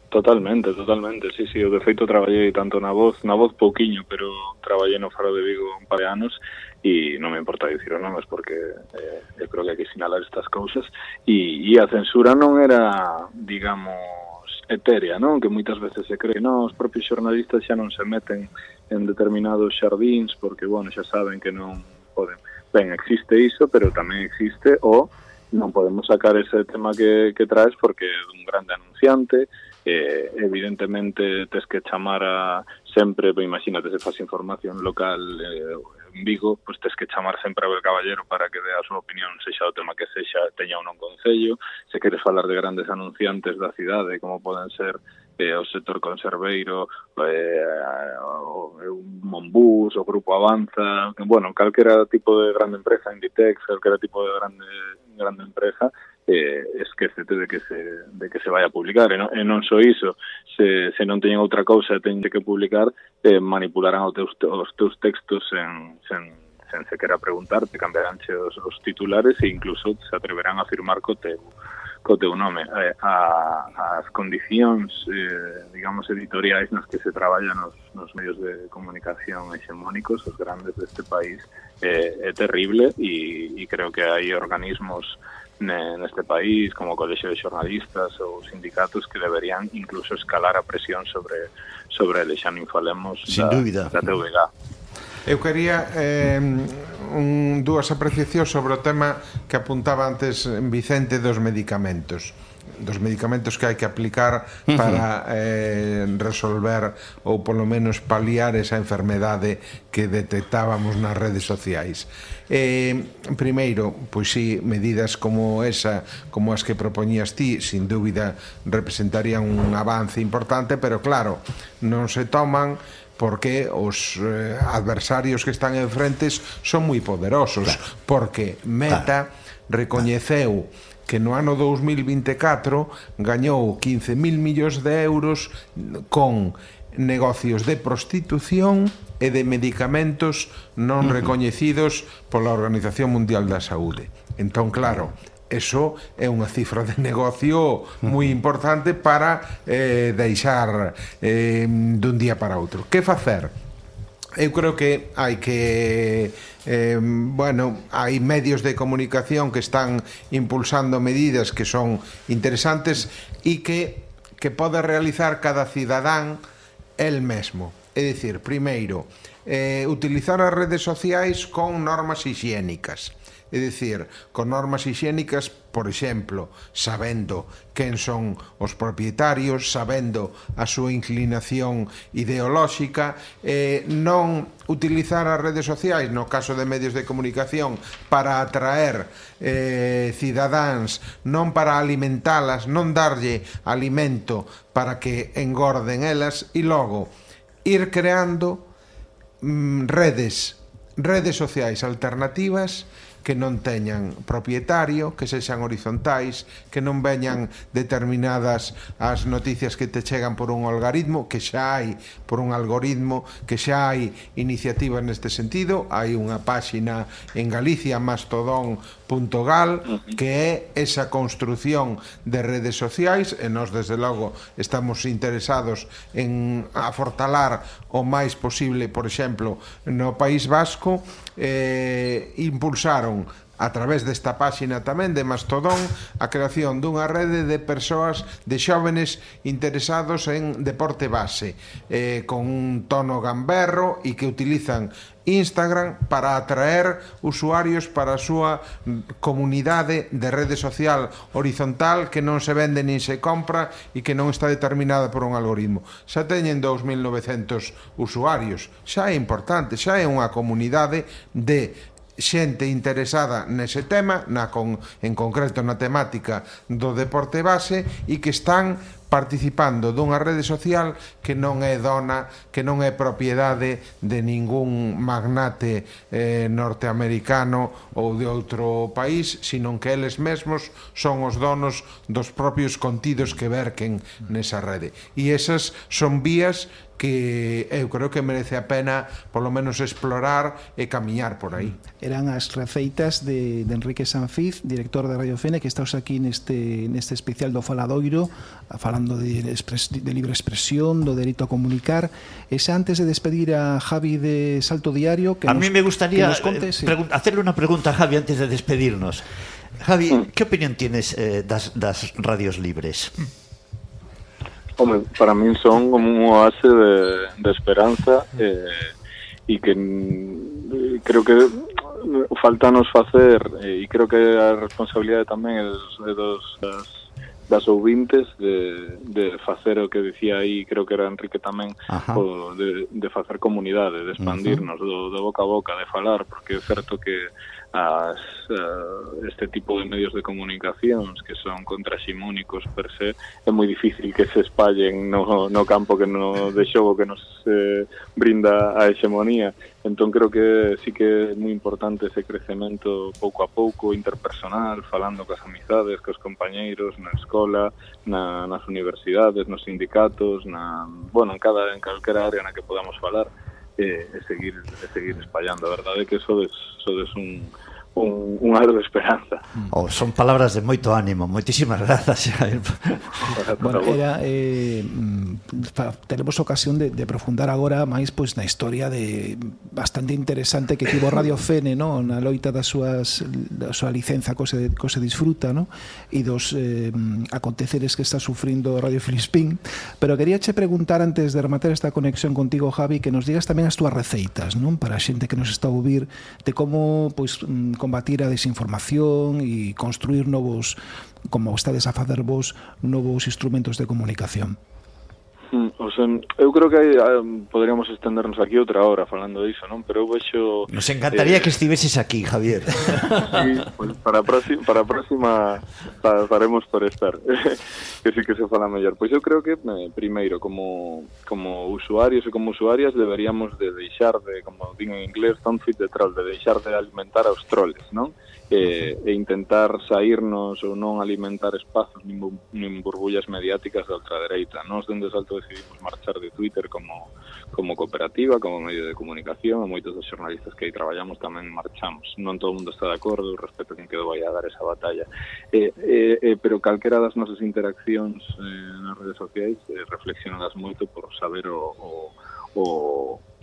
Totalmente, totalmente, sí, sí, eu de feito traballei tanto na voz, na voz pouquiño, pero traballei no Faro de Vigo un par de anos e non me importa dicir os nomes porque eh, eu creo que hai que sinalar estas cousas e, e a censura non era, digamos, etérea, non? Que moitas veces se cree, non, os propios xornalistas xa non se meten en determinados xardíns porque, bueno, xa saben que non poden. Ben, existe iso, pero tamén existe o non podemos sacar ese tema que, que traes porque é un grande anunciante, eh, evidentemente tes que chamar a sempre, pues, imagínate se faz información local eh, en Vigo, pois tes que chamar sempre a Caballero para que dé a súa opinión, sexa o tema que sexa, teña un non concello, se queres falar de grandes anunciantes da cidade, como poden ser eh, o sector conserveiro, eh, o, o Monbus, o Grupo Avanza, bueno, calquera tipo de grande empresa, Inditex, calquera tipo de grande, grande empresa, eh, esquecete de que se, de que se vai a publicar. E non, e non só iso, se, se non teñen outra cousa e teñen que publicar, eh, manipularán os teus, os teus textos sen, sen, sen sequera preguntarte, cambiaránche os, os titulares e incluso se atreverán a firmar co teu, co teu nome. Eh, a, as condicións, eh, digamos, editoriais nas que se traballan nos, nos medios de comunicación hexemónicos, os grandes deste país, eh, é terrible e, e creo que hai organismos neste país, como o Colexo de Xornalistas ou sindicatos que deberían incluso escalar a presión sobre sobre ele, xa non falemos Sin da, dúbida. da TVG. Eu quería eh, un, dúas apreciacións sobre o tema que apuntaba antes Vicente dos medicamentos dos medicamentos que hai que aplicar para eh, resolver ou polo menos paliar esa enfermedade que detectábamos nas redes sociais. Eh, primeiro, pois si, sí, medidas como esa, como as que propoñías ti, sin dúbida representarían un avance importante, pero claro, non se toman porque os eh, adversarios que están enfrentes son moi poderosos, claro. porque Meta claro. recoñeceu que no ano 2024 gañou 15.000 millóns de euros con negocios de prostitución e de medicamentos non recoñecidos pola Organización Mundial da Saúde. Entón, claro, eso é unha cifra de negocio moi importante para eh, deixar eh, dun día para outro. Que facer? eu creo que hai que eh, bueno, hai medios de comunicación que están impulsando medidas que son interesantes e que que pode realizar cada cidadán el mesmo. É dicir, primeiro, eh, utilizar as redes sociais con normas higiénicas. É dicir, con normas higiénicas por exemplo, sabendo quen son os propietarios, sabendo a súa inclinación ideolóxica, eh, non utilizar as redes sociais, no caso de medios de comunicación, para atraer eh, cidadáns, non para alimentalas, non darlle alimento para que engorden elas e logo ir creando mm, redes, redes sociais alternativas que non teñan propietario, que sexan horizontais, que non veñan determinadas as noticias que te chegan por un algoritmo, que xa hai por un algoritmo, que xa hai iniciativas neste sentido, hai unha páxina en Galicia mastodon.gal que é esa construción de redes sociais e nós desde logo estamos interesados en afortalar o máis posible, por exemplo, no País Vasco eh, impulsar apoiaron a través desta páxina tamén de Mastodón a creación dunha rede de persoas de xóvenes interesados en deporte base eh, con un tono gamberro e que utilizan Instagram para atraer usuarios para a súa comunidade de rede social horizontal que non se vende nin se compra e que non está determinada por un algoritmo. Xa teñen 2.900 usuarios. Xa é importante, xa é unha comunidade de xente interesada nese tema, na con, en concreto na temática do deporte base, e que están participando dunha rede social que non é dona, que non é propiedade de ningún magnate eh, norteamericano ou de outro país, sino que eles mesmos son os donos dos propios contidos que verquen nesa rede. E esas son vías que eu creo que merece a pena polo menos explorar e camiñar por aí. Eran as receitas de, de Enrique Sanfiz, director de Radio Fene, que está aquí neste, neste especial do Faladoiro, a Faladoiro falando de, de libre expresión, do dereito a comunicar. Es antes de despedir a Javi de Salto Diario que A nos, mí me gustaría conte, eh, sí. hacerle una pregunta a Javi antes de despedirnos. Javi, mm. opinión tienes eh, das, das radios libres? Home, para min son como un oase de, de esperanza eh, e que mm, creo que falta nos facer eh, e creo que a responsabilidade tamén é dos, dos das das ouvintes de, de facer o que dicía aí, creo que era Enrique tamén, o de, de facer comunidade, de expandirnos, uh -huh. do, do boca a boca, de falar, porque é certo que as, uh, este tipo de medios de comunicacións que son contraximónicos per se, é moi difícil que se espallen no, no campo que no, de xogo que nos eh, brinda a hexemonía. Entón creo que sí que é moi importante ese crecemento pouco a pouco, interpersonal, falando cas amizades, cos compañeiros, na escola, na, nas universidades, nos sindicatos, na, bueno, en cada en calquera área na que podamos falar seguir seguir espallando. A verdade é que sodes, sodes un, un, un aro de esperanza. Mm. Oh, son palabras de moito ánimo, moitísimas grazas. bueno, era, eh, mm, tenemos ocasión de, de profundar agora máis pois na historia de bastante interesante que tivo Radio Fene, no? na loita das súas da súa licenza cose, cose disfruta, no? e dos eh, mm, aconteceres que está sufrindo Radio Filispín, pero quería che preguntar antes de rematar esta conexión contigo, Javi, que nos digas tamén as túas receitas, non? Para a xente que nos está a ouvir de como pois como combatir a desinformación e construir novos, como estades a facer vos, novos instrumentos de comunicación. Mm, pois, o sea, eu creo que hai, ah, poderíamos estendernos aquí outra hora falando diso, non? Pero eu vexo... Nos encantaría eh, que estiveses aquí, Javier. Sí, pues para, próxima, para a próxima pa, faremos por estar, que sí que se fala mellor. Pois eu creo que, eh, primeiro, como, como usuarios e como usuarias deberíamos de deixar de, como digo en inglés, don't feed the troll, de deixar de alimentar aos troles, non? e, e intentar sairnos ou non alimentar espazos nin, bu, nin burbullas mediáticas da ultradereita. Nos dende salto decidimos marchar de Twitter como, como cooperativa, como medio de comunicación, e moitos dos xornalistas que aí traballamos tamén marchamos. Non todo o mundo está de acordo, respecto a quen quedou vai a dar esa batalla. E, e, e, pero calquera das nosas interaccións eh, nas redes sociais eh, reflexionadas moito por saber o, o, o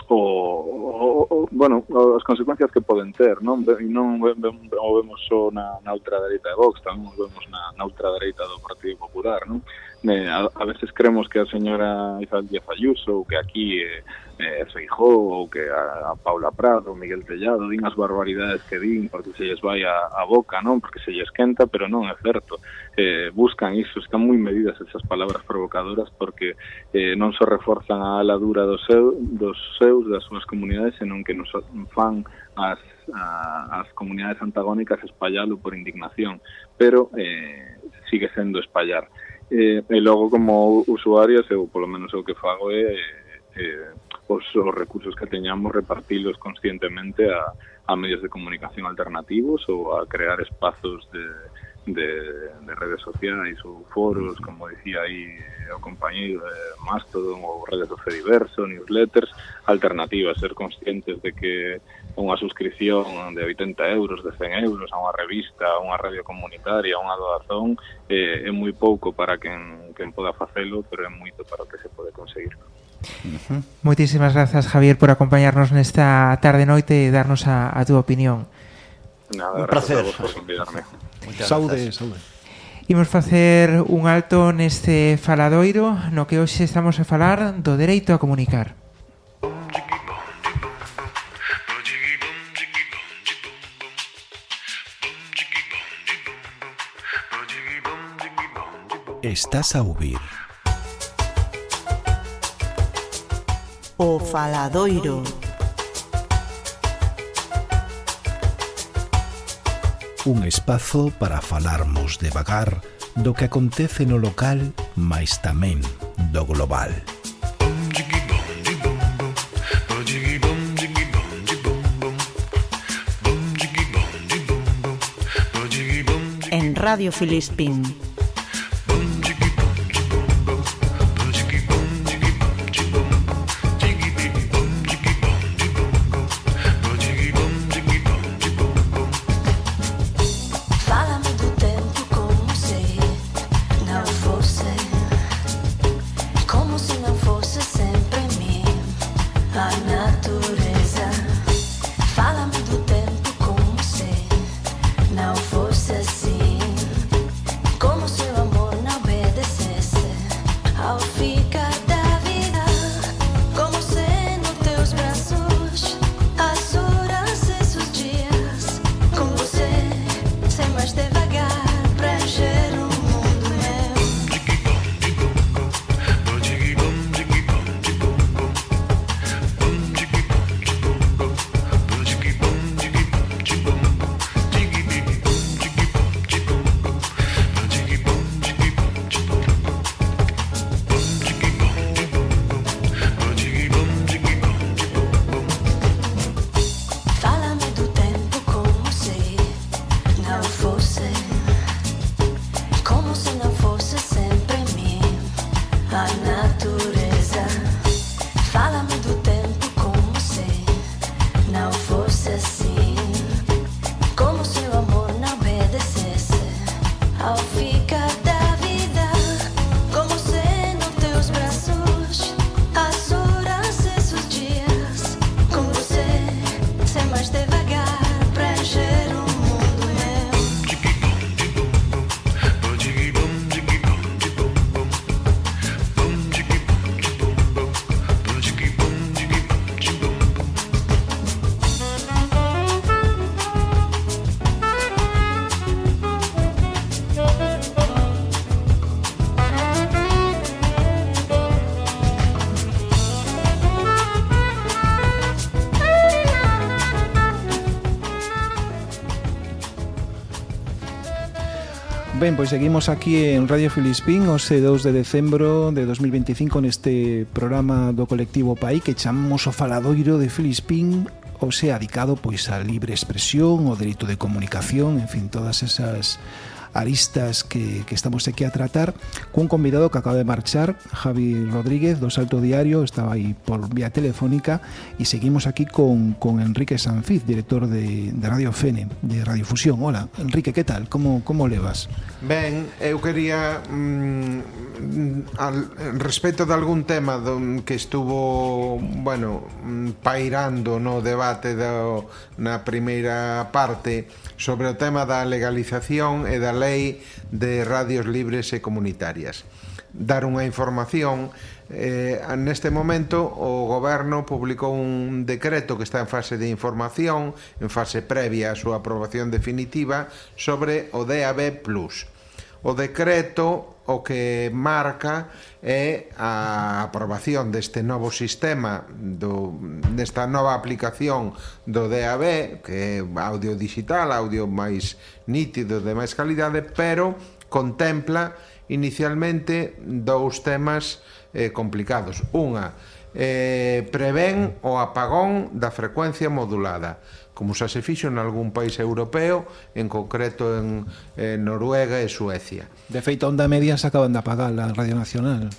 o, o, bueno, as consecuencias que poden ter, non? E non o vemos só na, na ultradereita de Vox, tamén o vemos na, na ultradereita do Partido Popular, non? eh, a, a veces cremos que a señora Isabel Díaz Ayuso ou que aquí eh, eh, Feijó ou que a, a Paula Prado Miguel Tellado din as barbaridades que din porque se lles vai a, a boca, non? Porque se lles quenta, pero non é certo. Eh, buscan iso, están moi medidas esas palabras provocadoras porque eh, non só reforzan a ala dura dos, seu, dos seus, das súas comunidades, senón que nos fan as a, as comunidades antagónicas espallalo por indignación, pero eh, sigue sendo espallar eh, e logo como usuarias eu polo menos o que fago é eh, eh os, os recursos que teñamos repartilos conscientemente a, a medios de comunicación alternativos ou a crear espazos de, de, de redes sociais ou foros, como dicía aí eh, o compañeiro de eh, Mastodon ou redes do Fediverso, newsletters alternativas, ser conscientes de que unha suscripción de 80 euros, de 100 euros a unha revista, a unha radio comunitaria, a unha doazón, eh, é moi pouco para quen, quen poda facelo, pero é moito para o que se pode conseguir. Uh -huh. Moitísimas grazas, Javier, por acompañarnos nesta tarde-noite e darnos a, a túa opinión. Nada, Un placer. Por convidarme. Saúde, saúde. Imos facer un alto neste faladoiro no que hoxe estamos a falar do dereito a comunicar. Estás a ouvir. O Faladoiro. Un espazo para falarmos devagar do que acontece no local, mais tamén do global. En Radio Filispín. Ben, pois seguimos aquí en Radio Filispín o 2 de decembro de 2025 neste programa do colectivo PAI que chamamos o faladoiro de Filispín o se adicado pois a libre expresión, o delito de comunicación, en fin, todas esas aristas que, que estamos aquí a tratar cun convidado que acaba de marchar Javi Rodríguez do Salto Diario estaba aí por vía telefónica e seguimos aquí con, con Enrique Sanfiz director de, de Radio Fene de Radio Fusión Hola Enrique, que tal? Como, como levas? Ben, eu quería mm, al respecto de algún tema do, que estuvo, bueno, pairando no debate do, na primeira parte sobre o tema da legalización e da lei de radios libres e comunitarias. Dar unha información Eh, neste momento o goberno publicou un decreto que está en fase de información, en fase previa á súa aprobación definitiva sobre o DAB+. O decreto o que marca é a aprobación deste novo sistema do, desta nova aplicación do DAB que é audio digital, audio máis nítido de máis calidade pero contempla inicialmente dous temas eh, complicados. Unha, eh, prevén o apagón da frecuencia modulada como xa se fixo en algún país europeo, en concreto en en Noruega e Suecia. De feito, onda media se acaban de apagar a Radio Nacional.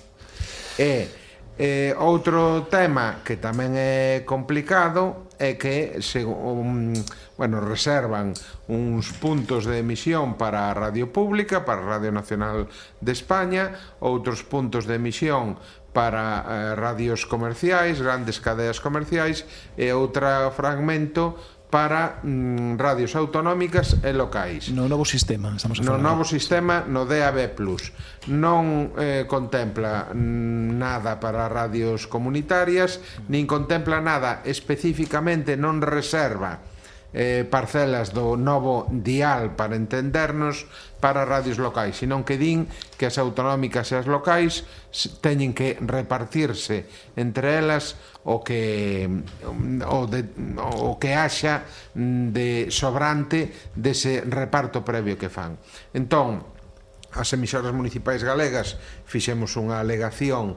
E Eh, outro tema que tamén é complicado é que se, um, bueno, reservan uns puntos de emisión para a Radio Pública, para a Radio Nacional de España, outros puntos de emisión para eh, radios comerciais, grandes cadeas comerciais e outro fragmento para mm, radios autonómicas e locais. No novo sistema, estamos a falar. No novo sistema, no DAB+. Non eh, contempla mm, nada para radios comunitarias, nin contempla nada especificamente, non reserva eh, parcelas do novo dial para entendernos para radios locais, senón que din que as autonómicas e as locais teñen que repartirse entre elas o que o, de, o que haxa mm, de sobrante dese reparto previo que fan. Entón, as emisoras municipais galegas fixemos unha alegación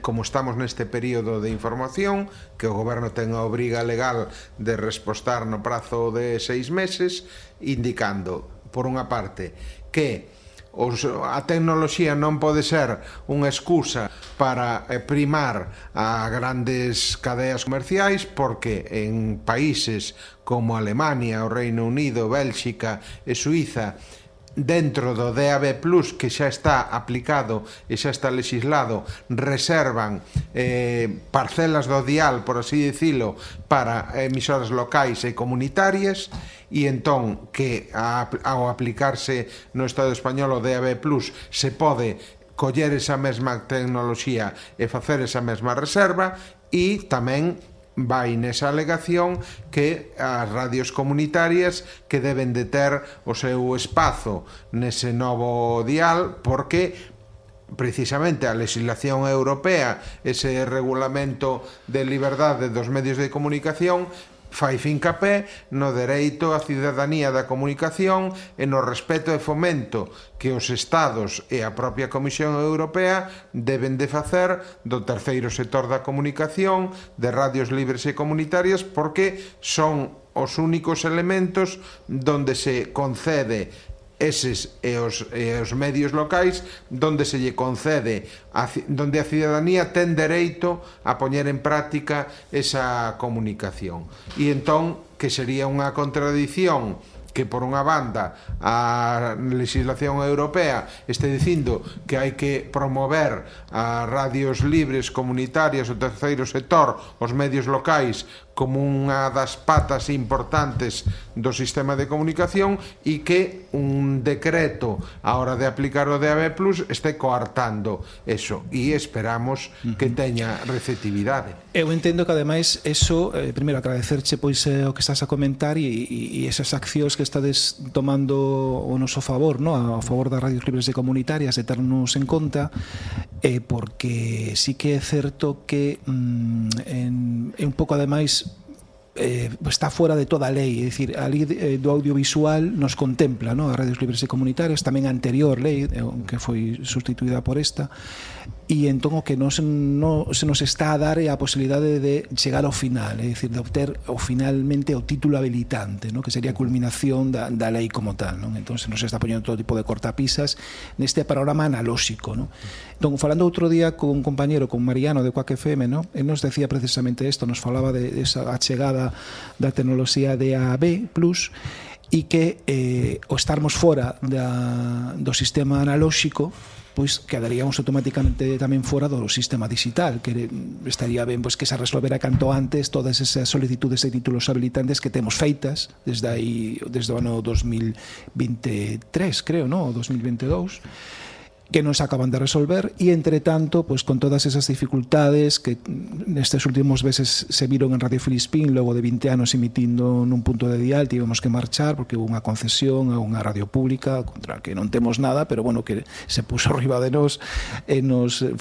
como estamos neste período de información que o goberno ten a obriga legal de respostar no prazo de seis meses indicando por unha parte que os, a tecnoloxía non pode ser unha excusa para eh, primar a grandes cadeas comerciais porque en países como Alemania, o Reino Unido, Bélxica e Suiza dentro do DAB Plus que xa está aplicado e xa está legislado reservan eh, parcelas do dial, por así dicilo para emisoras locais e comunitarias e entón que a, ao aplicarse no Estado Español o DAB Plus se pode coller esa mesma tecnoloxía e facer esa mesma reserva e tamén vai nesa alegación que as radios comunitarias que deben de ter o seu espazo nese novo dial porque precisamente a legislación europea ese regulamento de liberdade dos medios de comunicación Fai fincapé no dereito á cidadanía da comunicación e no respeto e fomento que os Estados e a propia Comisión Europea deben de facer do terceiro sector da comunicación, de radios libres e comunitarias, porque son os únicos elementos donde se concede eses e os, e os medios locais donde se lle concede a, donde a cidadanía ten dereito a poñer en práctica esa comunicación. E entón que sería unha contradición que por unha banda a legislación europea este dicindo que hai que promover a radios libres comunitarias o terceiro sector, os medios locais como unha das patas importantes do sistema de comunicación e que un decreto a hora de aplicar o DAB Plus este coartando eso e esperamos que teña receptividade. Eu entendo que ademais eso, eh, primeiro agradecerche pois eh, o que estás a comentar e, e esas accións que estades tomando o noso favor, no? a favor das radios libres e comunitarias de ternos en conta eh, porque sí que é certo que mm, en, é un pouco ademais eh, está fora de toda a lei, é dicir, a lei eh, do audiovisual nos contempla, no? as redes libres e comunitarias, tamén a anterior lei, eh, que foi sustituída por esta, e entón o que non no, se nos está a dar é a posibilidade de chegar ao final, é dicir, de obter o finalmente o título habilitante, no? que sería a culminación da, da lei como tal. Non? Entón se nos está poñendo todo tipo de cortapisas neste panorama analóxico. Non? Entón, falando outro día con un compañero, con Mariano de Quack FM, non? e nos decía precisamente isto, nos falaba de esa chegada da tecnoloxía de AB+, e que eh, o estarmos fora da, do sistema analóxico pois quedaríamos automáticamente tamén fora do sistema digital, que estaría ben pois que se resolvera canto antes todas esas solicitudes de títulos habilitantes que temos feitas desde aí desde o ano 2023, creo, no, 2022 que non se acaban de resolver e, entre tanto, pois con todas esas dificultades que nestes últimos meses se viron en Radio Filispín logo de 20 anos emitindo nun punto de dial tivemos que marchar porque houve unha concesión a unha radio pública contra que non temos nada pero bueno, que se puso arriba de nós e nos, eh,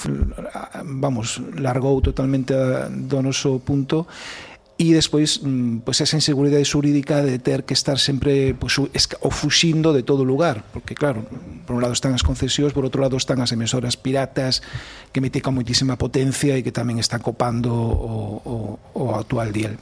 vamos, largou totalmente do noso punto e despois mm, pois esa inseguridade xurídica de ter que estar sempre pois, ofuxindo de todo lugar porque claro, por un lado están as concesións por outro lado están as emisoras piratas que mitican moitísima potencia e que tamén están copando o, o, o actual diel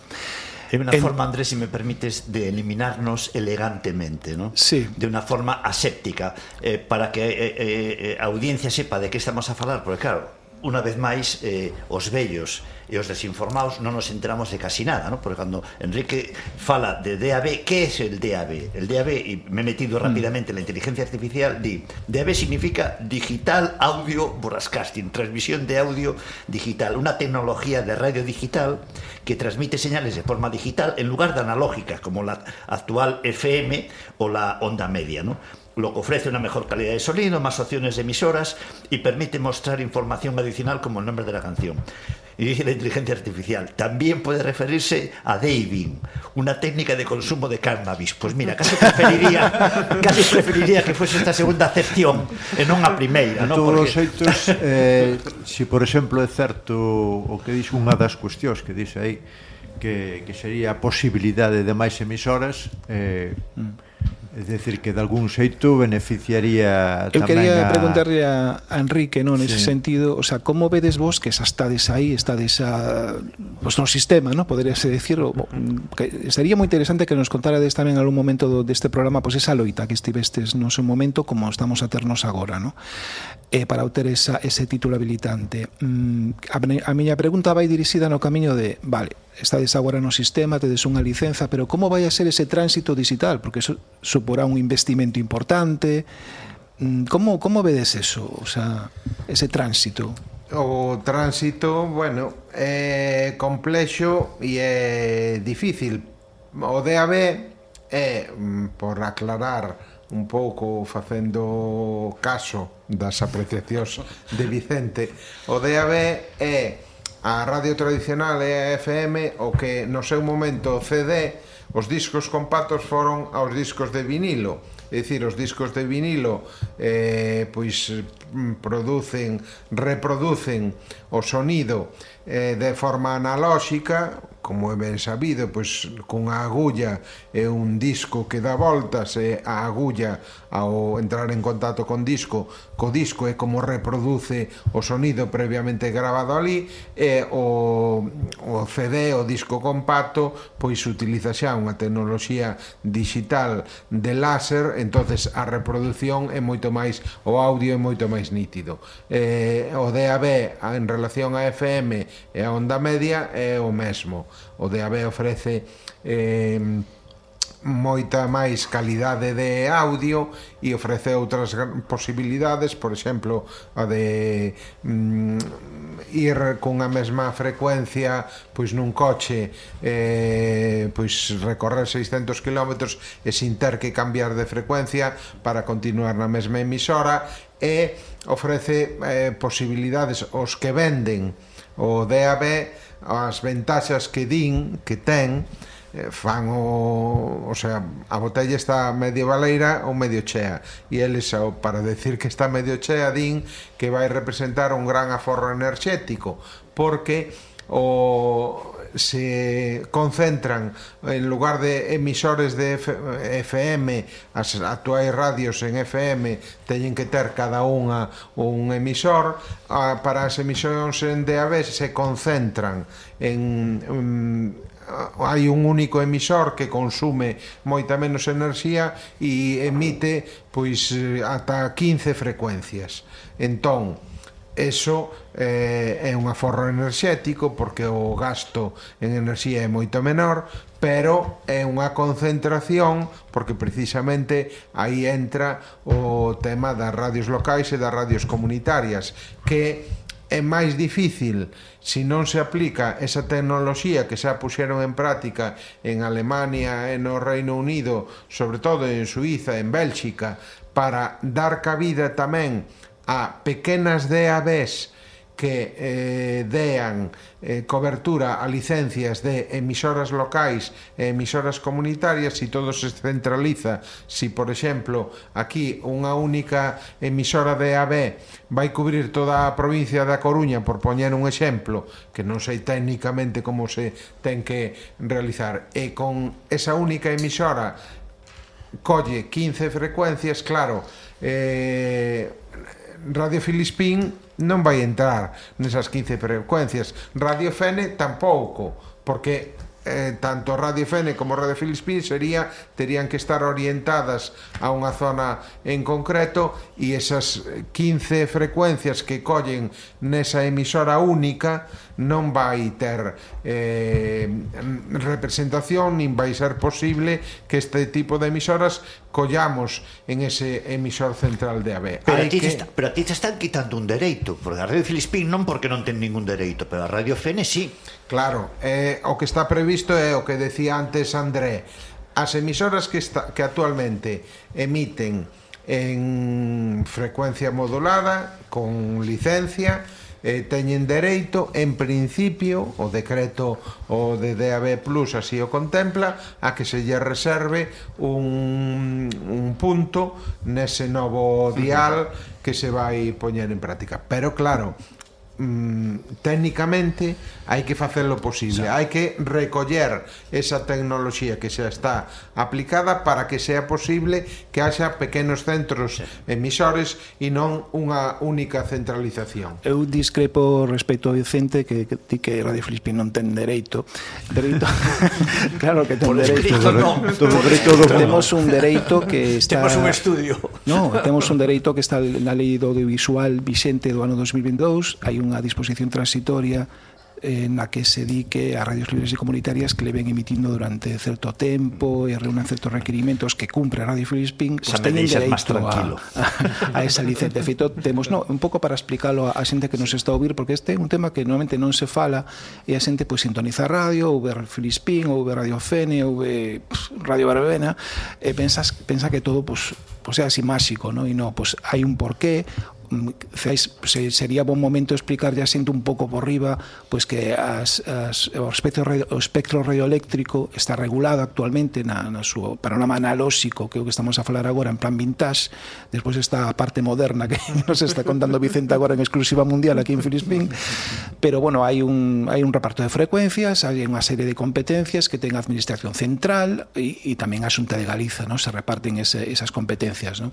É unha en... forma, Andrés, se me permites, de eliminarnos elegantemente, ¿no? Sí. De unha forma aséptica, eh, para que eh, eh, a audiencia sepa de que estamos a falar, porque claro, unha vez máis, eh, os vellos e os desinformados non nos enteramos de casi nada, ¿no? porque cando Enrique fala de DAB, que é el DAB? El DAB, e me he metido rápidamente en la inteligencia artificial, di, DAB significa Digital Audio Broadcasting, transmisión de audio digital, unha tecnología de radio digital que transmite señales de forma digital en lugar de analógica, como la actual FM o la onda media, ¿no? lo que ofrece una mejor calidad de sonido, más opciones de emisoras y permite mostrar información adicional como el nombre de la canción. y la inteligencia artificial. También puede referirse a daving, una técnica de consumo de cannabis. Pues mira, casi preferiría, casi preferiría que fuese esta segunda acepción e non a primeira, non? Todos Porque... xeitos, eh, si por exemplo é certo o que dixo unha das cuestións que dixe aí, que, que sería a posibilidade de máis emisoras eh, mm É dicir, que de algún xeito beneficiaría tamén Eu quería a... preguntarle a, a Enrique, non, nese sí. sentido, o sea, como vedes vos que estades aí, estades a, pues, no sistema, non, poderíase dicir, que sería moi interesante que nos contarades tamén algún momento do, deste programa, pois pues, esa loita que estivestes no seu momento, como estamos a ternos agora, non? Eh, para obter esa, ese título habilitante. Mm, a, a miña pregunta vai dirixida no camiño de, vale, estades agora no sistema, tedes unha licenza, pero como vai a ser ese tránsito digital? Porque eso suporá un investimento importante. Mm, como, como vedes eso, o sea, ese tránsito? O tránsito, bueno, é complexo e é difícil. O DAB é, mm, por aclarar un pouco facendo caso das apreciacións de Vicente, o DAB é A radio tradicional e a FM o que no seu momento o CD os discos compactos foron aos discos de vinilo. É dicir, os discos de vinilo eh, pois mm, producen, reproducen o sonido eh, de forma analóxica como é ben sabido, pois cunha agulla e un disco que dá voltas e a agulla ao entrar en contacto con disco, co disco é como reproduce o sonido previamente grabado ali e o, o CD, o disco compacto, pois utiliza xa unha tecnoloxía digital de láser, entonces a reproducción é moito máis, o audio é moito máis nítido. Eh, o DAB en relación a FM e a onda media é o mesmo. O DAB ofrece eh, moita máis calidade de audio e ofrece outras posibilidades, por exemplo, a de mm, ir cunha mesma frecuencia pois nun coche eh, pois recorrer 600 km e sin ter que cambiar de frecuencia para continuar na mesma emisora e ofrece eh, posibilidades os que venden o DAB as ventaxas que din que ten eh, fan o, o sea, a botella está medio baleira ou medio chea. E eles ao, para decir que está medio chea din que vai representar un gran aforro enerxético porque o se concentran en lugar de emisores de F FM, as actuais radios en FM teñen que ter cada unha un emisor, para as emisións en DAB se concentran en, en Ah, hai un único emisor que consume moita menos enerxía e emite pois eh, ata 15 frecuencias. Entón, eso eh, é un aforro enerxético porque o gasto en enerxía é moito menor, pero é unha concentración porque precisamente aí entra o tema das radios locais e das radios comunitarias que é máis difícil se non se aplica esa tecnoloxía que xa puxeron en práctica en Alemania e no Reino Unido, sobre todo en Suiza, en Bélxica, para dar cabida tamén a pequenas DABs que eh, dean eh, cobertura a licencias de emisoras locais e emisoras comunitarias e todo se centraliza si por exemplo aquí unha única emisora de AB vai cubrir toda a provincia da Coruña por poñer un exemplo que non sei técnicamente como se ten que realizar e con esa única emisora colle 15 frecuencias claro eh, Radio Filispín non vai entrar nesas 15 frecuencias. Radio Fene tampouco, porque eh, tanto Radio Fene como Radio Filispín sería terían que estar orientadas a unha zona en concreto e esas 15 frecuencias que collen nesa emisora única non vai ter eh, representación nin vai ser posible que este tipo de emisoras collamos en ese emisor central de AVE Pero, Hai a ti, que... está, pero a ti te están quitando un dereito porque a Radio Filispín non porque non ten ningún dereito pero a Radio Fene sí. Claro, eh, o que está previsto é o que decía antes André. As emisoras que, está, que actualmente emiten en frecuencia modulada con licencia eh, teñen dereito en principio o decreto o de DAB Plus así o contempla a que se lle reserve un, un punto nese novo dial que se vai poñer en práctica. Pero claro mm, técnicamente hai que facelo posible, hai que recoller esa tecnoloxía que xa está aplicada para que sea posible que haxa pequenos centros emisores e non unha única centralización. Eu discrepo respecto ao Vicente que ti que, que Radio Filispín non ten dereito. Dereito. claro que ten dereito. No. Todo dereito do temos un dereito que está Temos un estudio. No, temos un dereito que está na Lei do Audiovisual vixente do ano 2022, hai unha disposición transitoria eh, na que se di que as radios libres e comunitarias que le ven emitindo durante certo tempo e reúnan certos requerimentos que cumpre a Radio Filispín, pues teñen dereito a, a, a esa licencia. De feito, temos, no, un pouco para explicarlo a, a xente que nos está a ouvir, porque este é un tema que normalmente non se fala e a xente pois pues, sintoniza a radio, ou ver Filispín, ou ver Radio Fene, ou ve Radio Barbena, e pensas, pensa que todo pois, pues, pois é así máxico, ¿no? e non, pois hai un porqué, sería bon momento explicar a xente un pouco por riba pois que as, as, o, espectro, o espectro radioeléctrico está regulado actualmente na, na súa panorama analóxico que é o que estamos a falar agora en plan vintage despois está a parte moderna que nos está contando Vicente agora en exclusiva mundial aquí en Filispín pero bueno, hai un, hai un reparto de frecuencias hai unha serie de competencias que ten a Administración Central e, e tamén a Xunta de Galiza, ¿no? se reparten ese, esas competencias ¿no?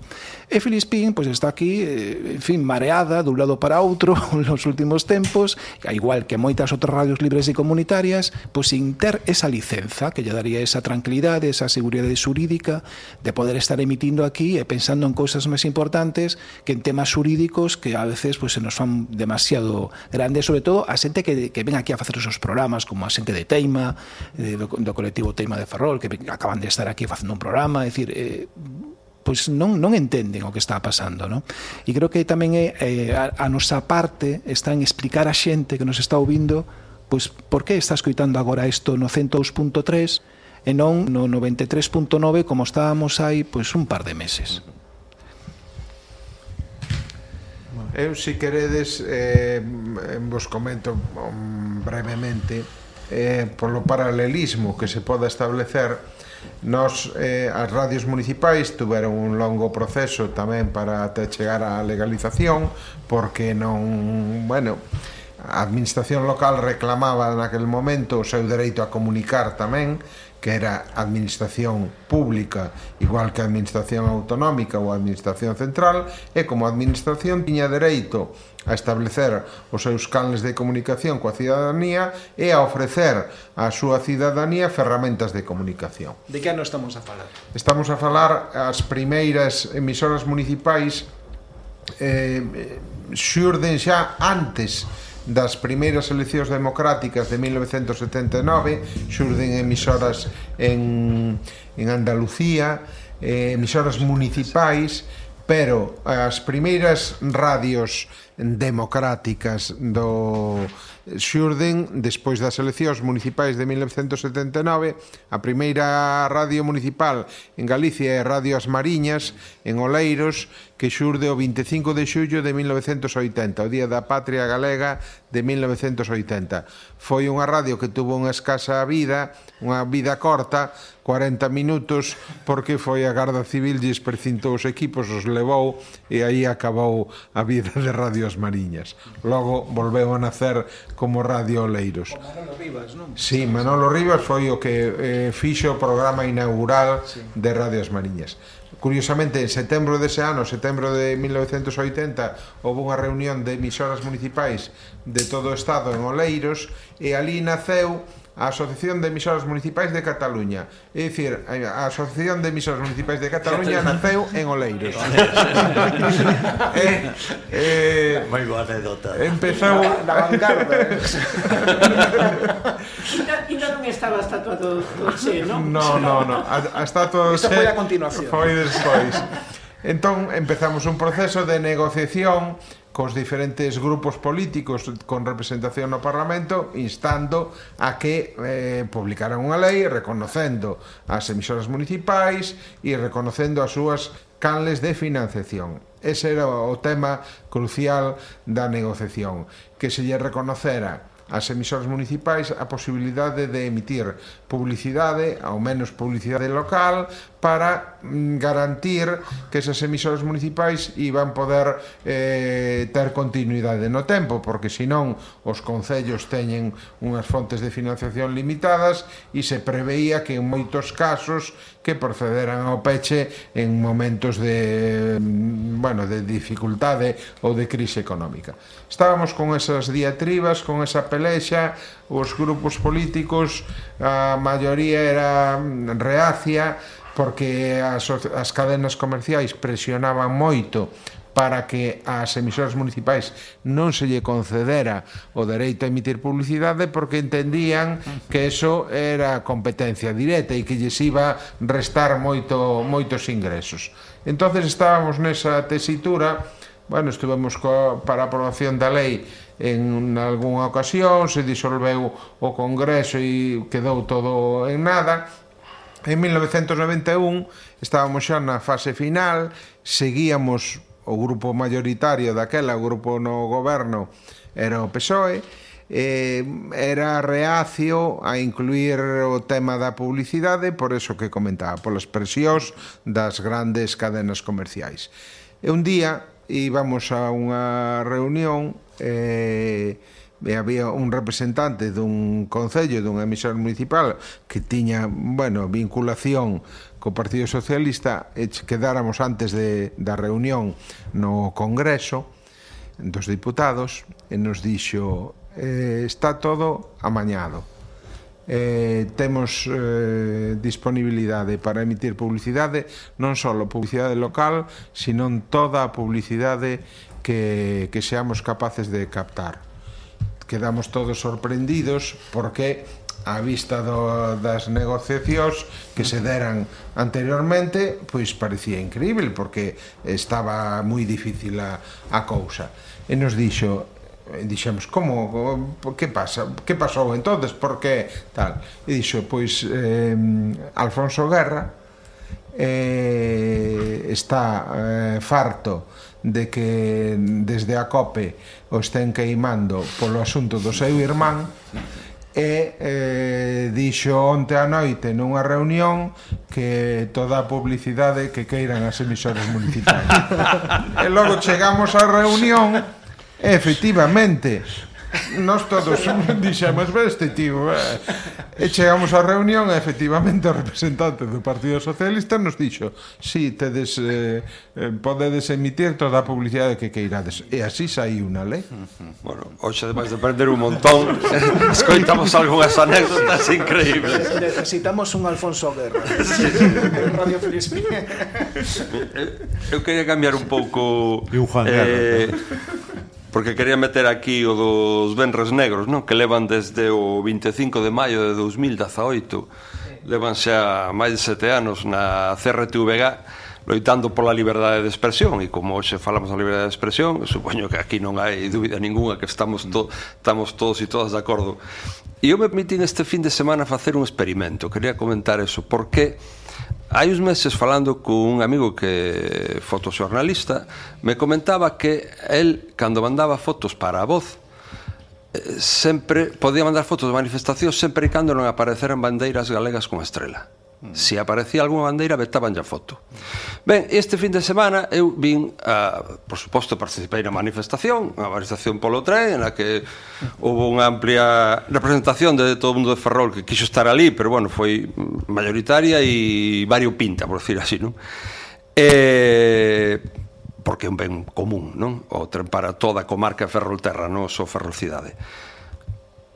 e Filispín pois está aquí, eh, fin, mareada dun lado para outro nos últimos tempos, igual que moitas outras radios libres e comunitarias, pois sin ter esa licenza que lle daría esa tranquilidade, esa seguridade xurídica de poder estar emitindo aquí e pensando en cousas máis importantes que en temas xurídicos que a veces pois, se nos fan demasiado grandes, sobre todo a xente que, que ven aquí a facer esos programas, como a xente de Teima, eh, do, do colectivo Teima de Ferrol, que acaban de estar aquí facendo un programa, é dicir, eh, pois non, non entenden o que está pasando non? e creo que tamén é, eh, a, a nosa parte está en explicar a xente que nos está ouvindo pois por que está escoitando agora isto no 102.3 e non no 93.9 como estábamos aí pois un par de meses Eu, si queredes, eh, vos comento mm, brevemente eh, polo paralelismo que se poda establecer Nos, eh, as radios municipais tuveron un longo proceso tamén para até chegar á legalización porque non, bueno, a administración local reclamaba naquel momento o seu dereito a comunicar tamén que era administración pública igual que a administración autonómica ou a administración central e como administración tiña dereito a establecer os seus canles de comunicación coa cidadanía e a ofrecer á súa cidadanía ferramentas de comunicación. De que ano estamos a falar? Estamos a falar as primeiras emisoras municipais eh, xurden xa antes das primeiras eleccións democráticas de 1979 xurden emisoras en, en Andalucía eh, emisoras municipais pero as primeiras radios democráticas do xurden despois das eleccións municipais de 1979 a primeira radio municipal en Galicia é Radio As Mariñas en Oleiros que xurde o 25 de xullo de 1980 o Día da Patria Galega de 1980 foi unha radio que tuvo unha escasa vida unha vida corta 40 minutos porque foi a Garda Civil lles precintou os equipos os levou e aí acabou a vida de Radio Radios Mariñas. Logo volveu a nacer como Radio Oleiros. O Manolo Rivas, non? Sí, Manolo Rivas foi o que eh, fixo o programa inaugural sí. de Radios Mariñas. Curiosamente, en setembro dese ano, setembro de 1980, houve unha reunión de emisoras municipais de todo o estado en Oleiros e ali naceu a Asociación de Emisoras Municipais de Cataluña. É dicir, a Asociación de Emisoras Municipais de Cataluña naceu en Oleiros. eh, eh, Moi boa anécdota. Empezou... Na vanguarda. Eh. Ainda non estaba a estatua do, do Che, non? No, no, no. A, a estatua do Che... foi a continuación. Foi despois. Entón, empezamos un proceso de negociación cos diferentes grupos políticos con representación no Parlamento instando a que eh, publicaran unha lei reconocendo as emisoras municipais e reconocendo as súas canles de financiación. Ese era o tema crucial da negociación, que se lle reconocera ás emisoras municipais a posibilidade de emitir publicidade, ao menos publicidade local, para mm, garantir que esas emisoras municipais iban poder eh, ter continuidade no tempo, porque senón os concellos teñen unhas fontes de financiación limitadas e se preveía que en moitos casos que procederan ao peche en momentos de mm, bueno, de dificultade ou de crise económica. Estábamos con esas diatribas, con esa pelexa, os grupos políticos, a maioría era mm, reacia, porque as, as cadenas comerciais presionaban moito para que as emisoras municipais non se lle concedera o dereito a emitir publicidade porque entendían que eso era competencia directa e que lles iba restar moito moitos ingresos. Entonces estábamos nesa tesitura, bueno, estuvemos co, para a aprobación da lei en algunha ocasión, se disolveu o Congreso e quedou todo en nada, En 1991 estábamos xa na fase final, seguíamos o grupo mayoritario daquela, o grupo no goberno era o PSOE, eh, era reacio a incluir o tema da publicidade, por eso que comentaba, polas presións das grandes cadenas comerciais. E un día íbamos a unha reunión eh, e había un representante dun concello, dun emisor municipal que tiña, bueno, vinculación co Partido Socialista e quedáramos antes de, da reunión no Congreso dos diputados e nos dixo eh, está todo amañado. Eh, temos eh, disponibilidade para emitir publicidade non só publicidade local sino toda a publicidade que, que seamos capaces de captar quedamos todos sorprendidos porque a vista do, das negociacións que se deran anteriormente, pois parecía increíble porque estaba moi difícil a, a cousa. E nos dixo, dixemos, como, que pasa, que pasou entonces, por que tal? E dixo, pois eh, Alfonso Guerra eh, está eh, farto de que desde a COPE os ten queimando polo asunto do seu irmán e eh, dixo onte a noite nunha reunión que toda a publicidade que queiran as emisoras municipais. e logo chegamos á reunión e efectivamente Nos todos dixemos, ver este tío. Eh. E chegamos á reunión e efectivamente o representante do Partido Socialista nos dixo si sí, tedes, eh, eh, podedes emitir toda a publicidade que queirades. E así saí unha lei. Bueno, hoxe, ademais de perder un montón, escoitamos algunhas anécdotas increíbles. Necesitamos un Alfonso Guerra. sí, sí. Radio Felispín Eu quería cambiar un pouco... E un Juan Guerra. Eh, porque quería meter aquí o dos Benres Negros, non? Que levan desde o 25 de maio de 2018, levan xa máis de sete anos na CRTVG, loitando pola liberdade de expresión. E como hoxe falamos da liberdade de expresión supoño que aquí non hai dúbida ninguna que estamos, to estamos todos e todas de acordo. E eu me permitín este fin de semana facer un experimento. Quería comentar eso. Porque Hai uns meses falando cun amigo que fotoxornalista me comentaba que el cando mandaba fotos para a voz eh, sempre podía mandar fotos de manifestacións sempre e cando non apareceran bandeiras galegas con estrela. Se aparecía algunha bandeira, vetaban a foto. Ben, este fin de semana eu vin, a, por suposto, participei na manifestación, a manifestación polo tren, na que houve unha amplia representación de todo o mundo de Ferrol que quixo estar ali, pero, bueno, foi mayoritaria e variopinta, por decir así, non? E porque é un ben común, non? O tren para toda a comarca Ferrolterra, non só Ferrolcidade.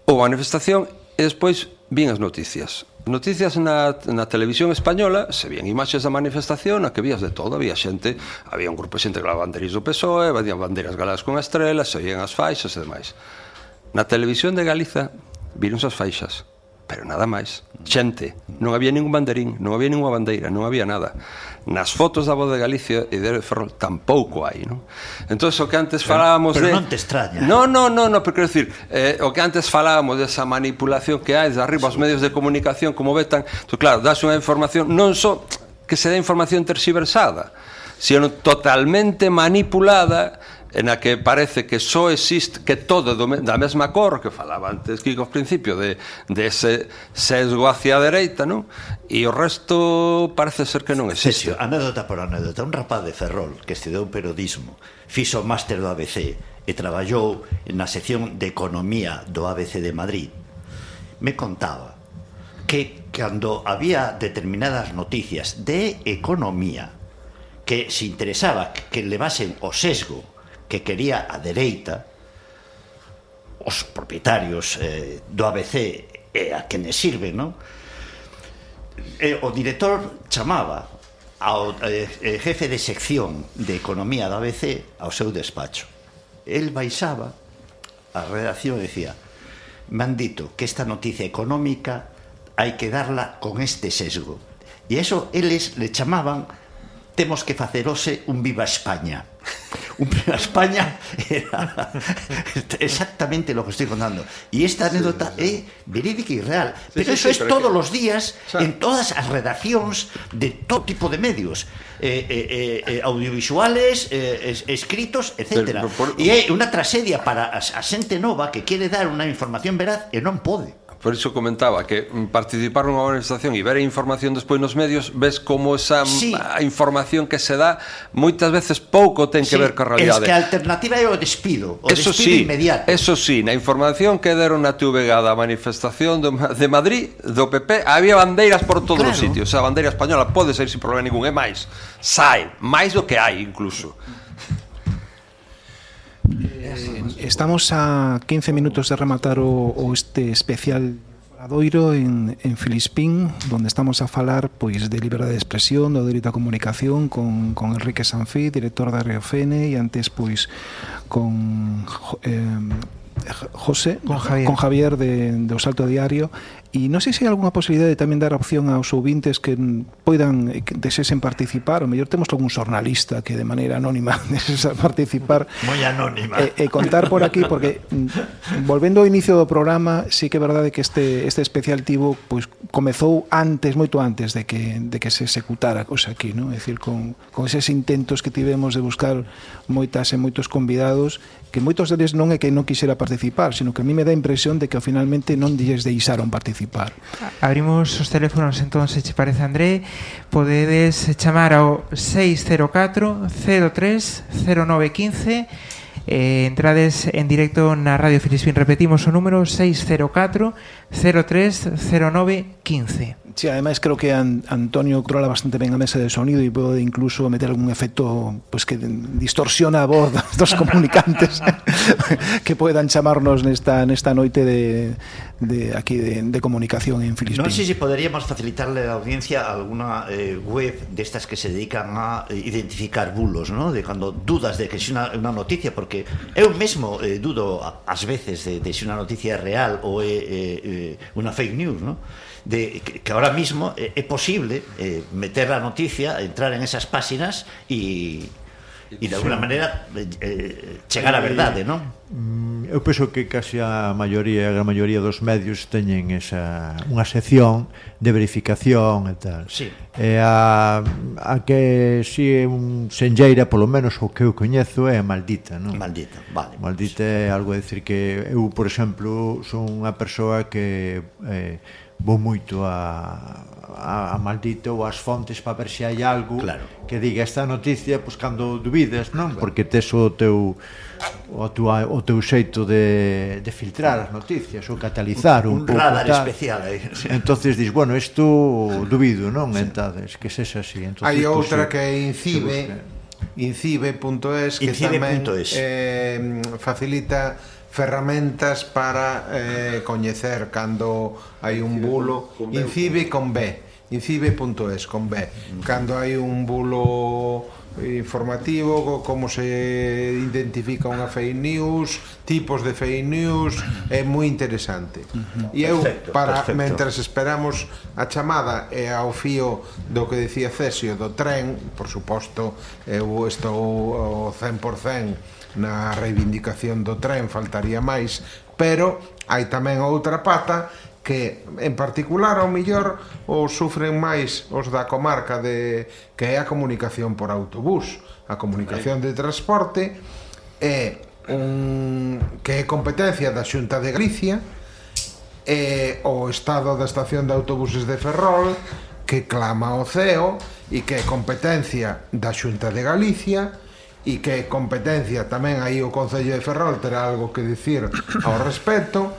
Houve manifestación E despois vin as noticias. Noticias na, na televisión española se vían imaxes da manifestación a que vías de todo, había xente, había un grupo de xente que levaba bandeiras do PSOE, había bandeiras galadas con estrelas, se vían as faixas e demais. Na televisión de Galiza viron as faixas, pero nada máis. Xente, non había ningún banderín, non había ninguna bandeira, non había nada nas fotos da voz de Galicia e de Ferrol tampouco hai, non? Entón, o que antes falábamos pero, pero de... non te extraña. Non, non, non, no, pero quero dicir, eh, o que antes falábamos desa manipulación que hai de arriba aos medios de comunicación como vetan, tú, claro, das unha información non só que se dá información tersiversada, sino totalmente manipulada en a que parece que só existe que todo do, da mesma cor que falaba antes que ao principio de, de ese sesgo hacia a dereita non? e o resto parece ser que non existe Sesio, anécdota por anécdota un rapaz de Ferrol que estudou periodismo fixo máster do ABC e traballou na sección de economía do ABC de Madrid me contaba que cando había determinadas noticias de economía que se interesaba que levasen o sesgo que quería a dereita os propietarios eh, do ABC e a que ne sirve, non? E o director chamaba ao eh, eh, jefe de sección de economía da ABC ao seu despacho. El baixaba a redacción e decía me han dito que esta noticia económica hai que darla con este sesgo. E eso eles le chamaban temos que facer hoxe un Viva España. Un Viva España era exactamente lo que estoy contando. Y esta anécdota sí, sí, sí. é verídica e real. Sí, pero sí, eso sí, es pero todos que... los días o sea... en todas as redaccións de todo tipo de medios. Eh, eh, eh, eh audiovisuales, eh, es, escritos, etc. Pero, pero por... E é unha tragedia para a, a xente nova que quere dar unha información veraz e non pode. Por iso comentaba que mm, participar nunha manifestación e ver a información despois nos medios, ves como esa mm, sí. a información que se dá moitas veces pouco ten que sí, ver coa realidade. Es que a alternativa é o despido, o eso despido sí, inmediato. Eso sí, na información que deron na TVG da manifestación de Madrid, do PP, había bandeiras por todos claro. os sitios. A bandeira española pode ser sin problema ningún, é máis. Sai, máis do que hai incluso. Eh, estamos a 15 minutos de rematar o, o este especial Adoiro en, en Filispín, donde estamos a falar pois de liberdade de expresión, do dereito a comunicación con, con Enrique Sanfí, director da Reofene e antes pois con eh, José, con Javier, con Javier de, de O Salto Diario E non sei se hai algunha posibilidade de tamén dar opción aos ouvintes que poidan que desesen participar, ou mellor temos algún xornalista que de maneira anónima desesa participar. Moi anónima. E, e contar por aquí porque mm, volvendo ao inicio do programa, sí que é verdade que este este especial tivo pois comezou antes, moito antes de que de que se executara a cosa aquí, non? É dicir con con eses intentos que tivemos de buscar moitas e moitos convidados que moitos deles non é que non quixera participar, sino que a mí me dá a impresión de que finalmente non lles deixaron participar participar. Abrimos os teléfonos entón, se che parece, André, podedes chamar ao 604-03-0915 eh, entrades en directo na Radio Filispín. Repetimos o número 604 030915. Sí, ademais creo que an Antonio controla bastante ben a mesa de sonido e pode incluso meter algún efecto pues, que distorsiona a voz dos comunicantes que podan chamarnos nesta, nesta noite de, de aquí de, de comunicación en Filispín. Non sei si se poderíamos facilitarle a audiencia alguna eh, web destas que se dedican a eh, identificar bulos, ¿no? de cando dudas de que se unha, unha noticia, porque eu mesmo eh, dudo ás veces de, de se unha noticia é real ou é eh, eh eh, unha fake news, ¿no? de que ahora mismo é, é posible eh, meter a noticia, entrar en esas páxinas e e de alguna sí. maneira eh, eh, chegar á verdade, non? Mm, eu penso que case a maioría, a gran maioría dos medios teñen esa unha sección de verificación e tal. Sí. E a, a que si é un senlleira, polo menos o que eu coñezo é maldita, non? Maldita, vale. Maldita é algo a decir que eu, por exemplo, son unha persoa que eh, vou moito a, a, a maldito ou as fontes para ver se hai algo claro. que diga esta noticia, pois cando dubides, non? Claro. Porque tes o teu o, tua, o teu xeito de, de filtrar as noticias ou catalizar un, un, un pouco radar tal. especial aí. Sí. Entonces dis, bueno, isto dubido, non? Sí. Entades, que sexa así. Entonces, hai outra que incibe incibe.es que incibe. tamén eh, facilita ferramentas para eh, coñecer cando hai un bulo incibe con B incibe.es con B cando hai un bulo informativo, como se identifica unha fake news, tipos de fake news, é moi interesante. Uh -huh. E eu perfecto, para perfecto. mentres esperamos a chamada e ao fío do que decía Cesio do tren, por suposto, eu estou ao 100% na reivindicación do tren faltaría máis, pero hai tamén outra pata que en particular ao millor o sufren máis os da comarca de que é a comunicación por autobús, a comunicación de transporte é un que é competencia da Xunta de Galicia e o estado da estación de autobuses de Ferrol que clama o CEO e que é competencia da Xunta de Galicia e que competencia tamén aí o Concello de Ferrol terá algo que dicir ao respecto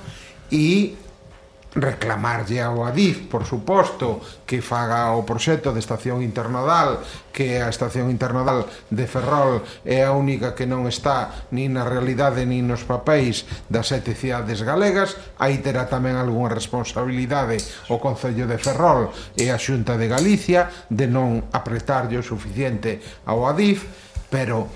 e reclamarlle ao Adif, por suposto, que faga o proxecto de estación internodal, que a estación internodal de Ferrol é a única que non está ni na realidade ni nos papéis das sete cidades galegas, aí terá tamén algunha responsabilidade o Concello de Ferrol e a Xunta de Galicia de non apretarlle o suficiente ao Adif, pero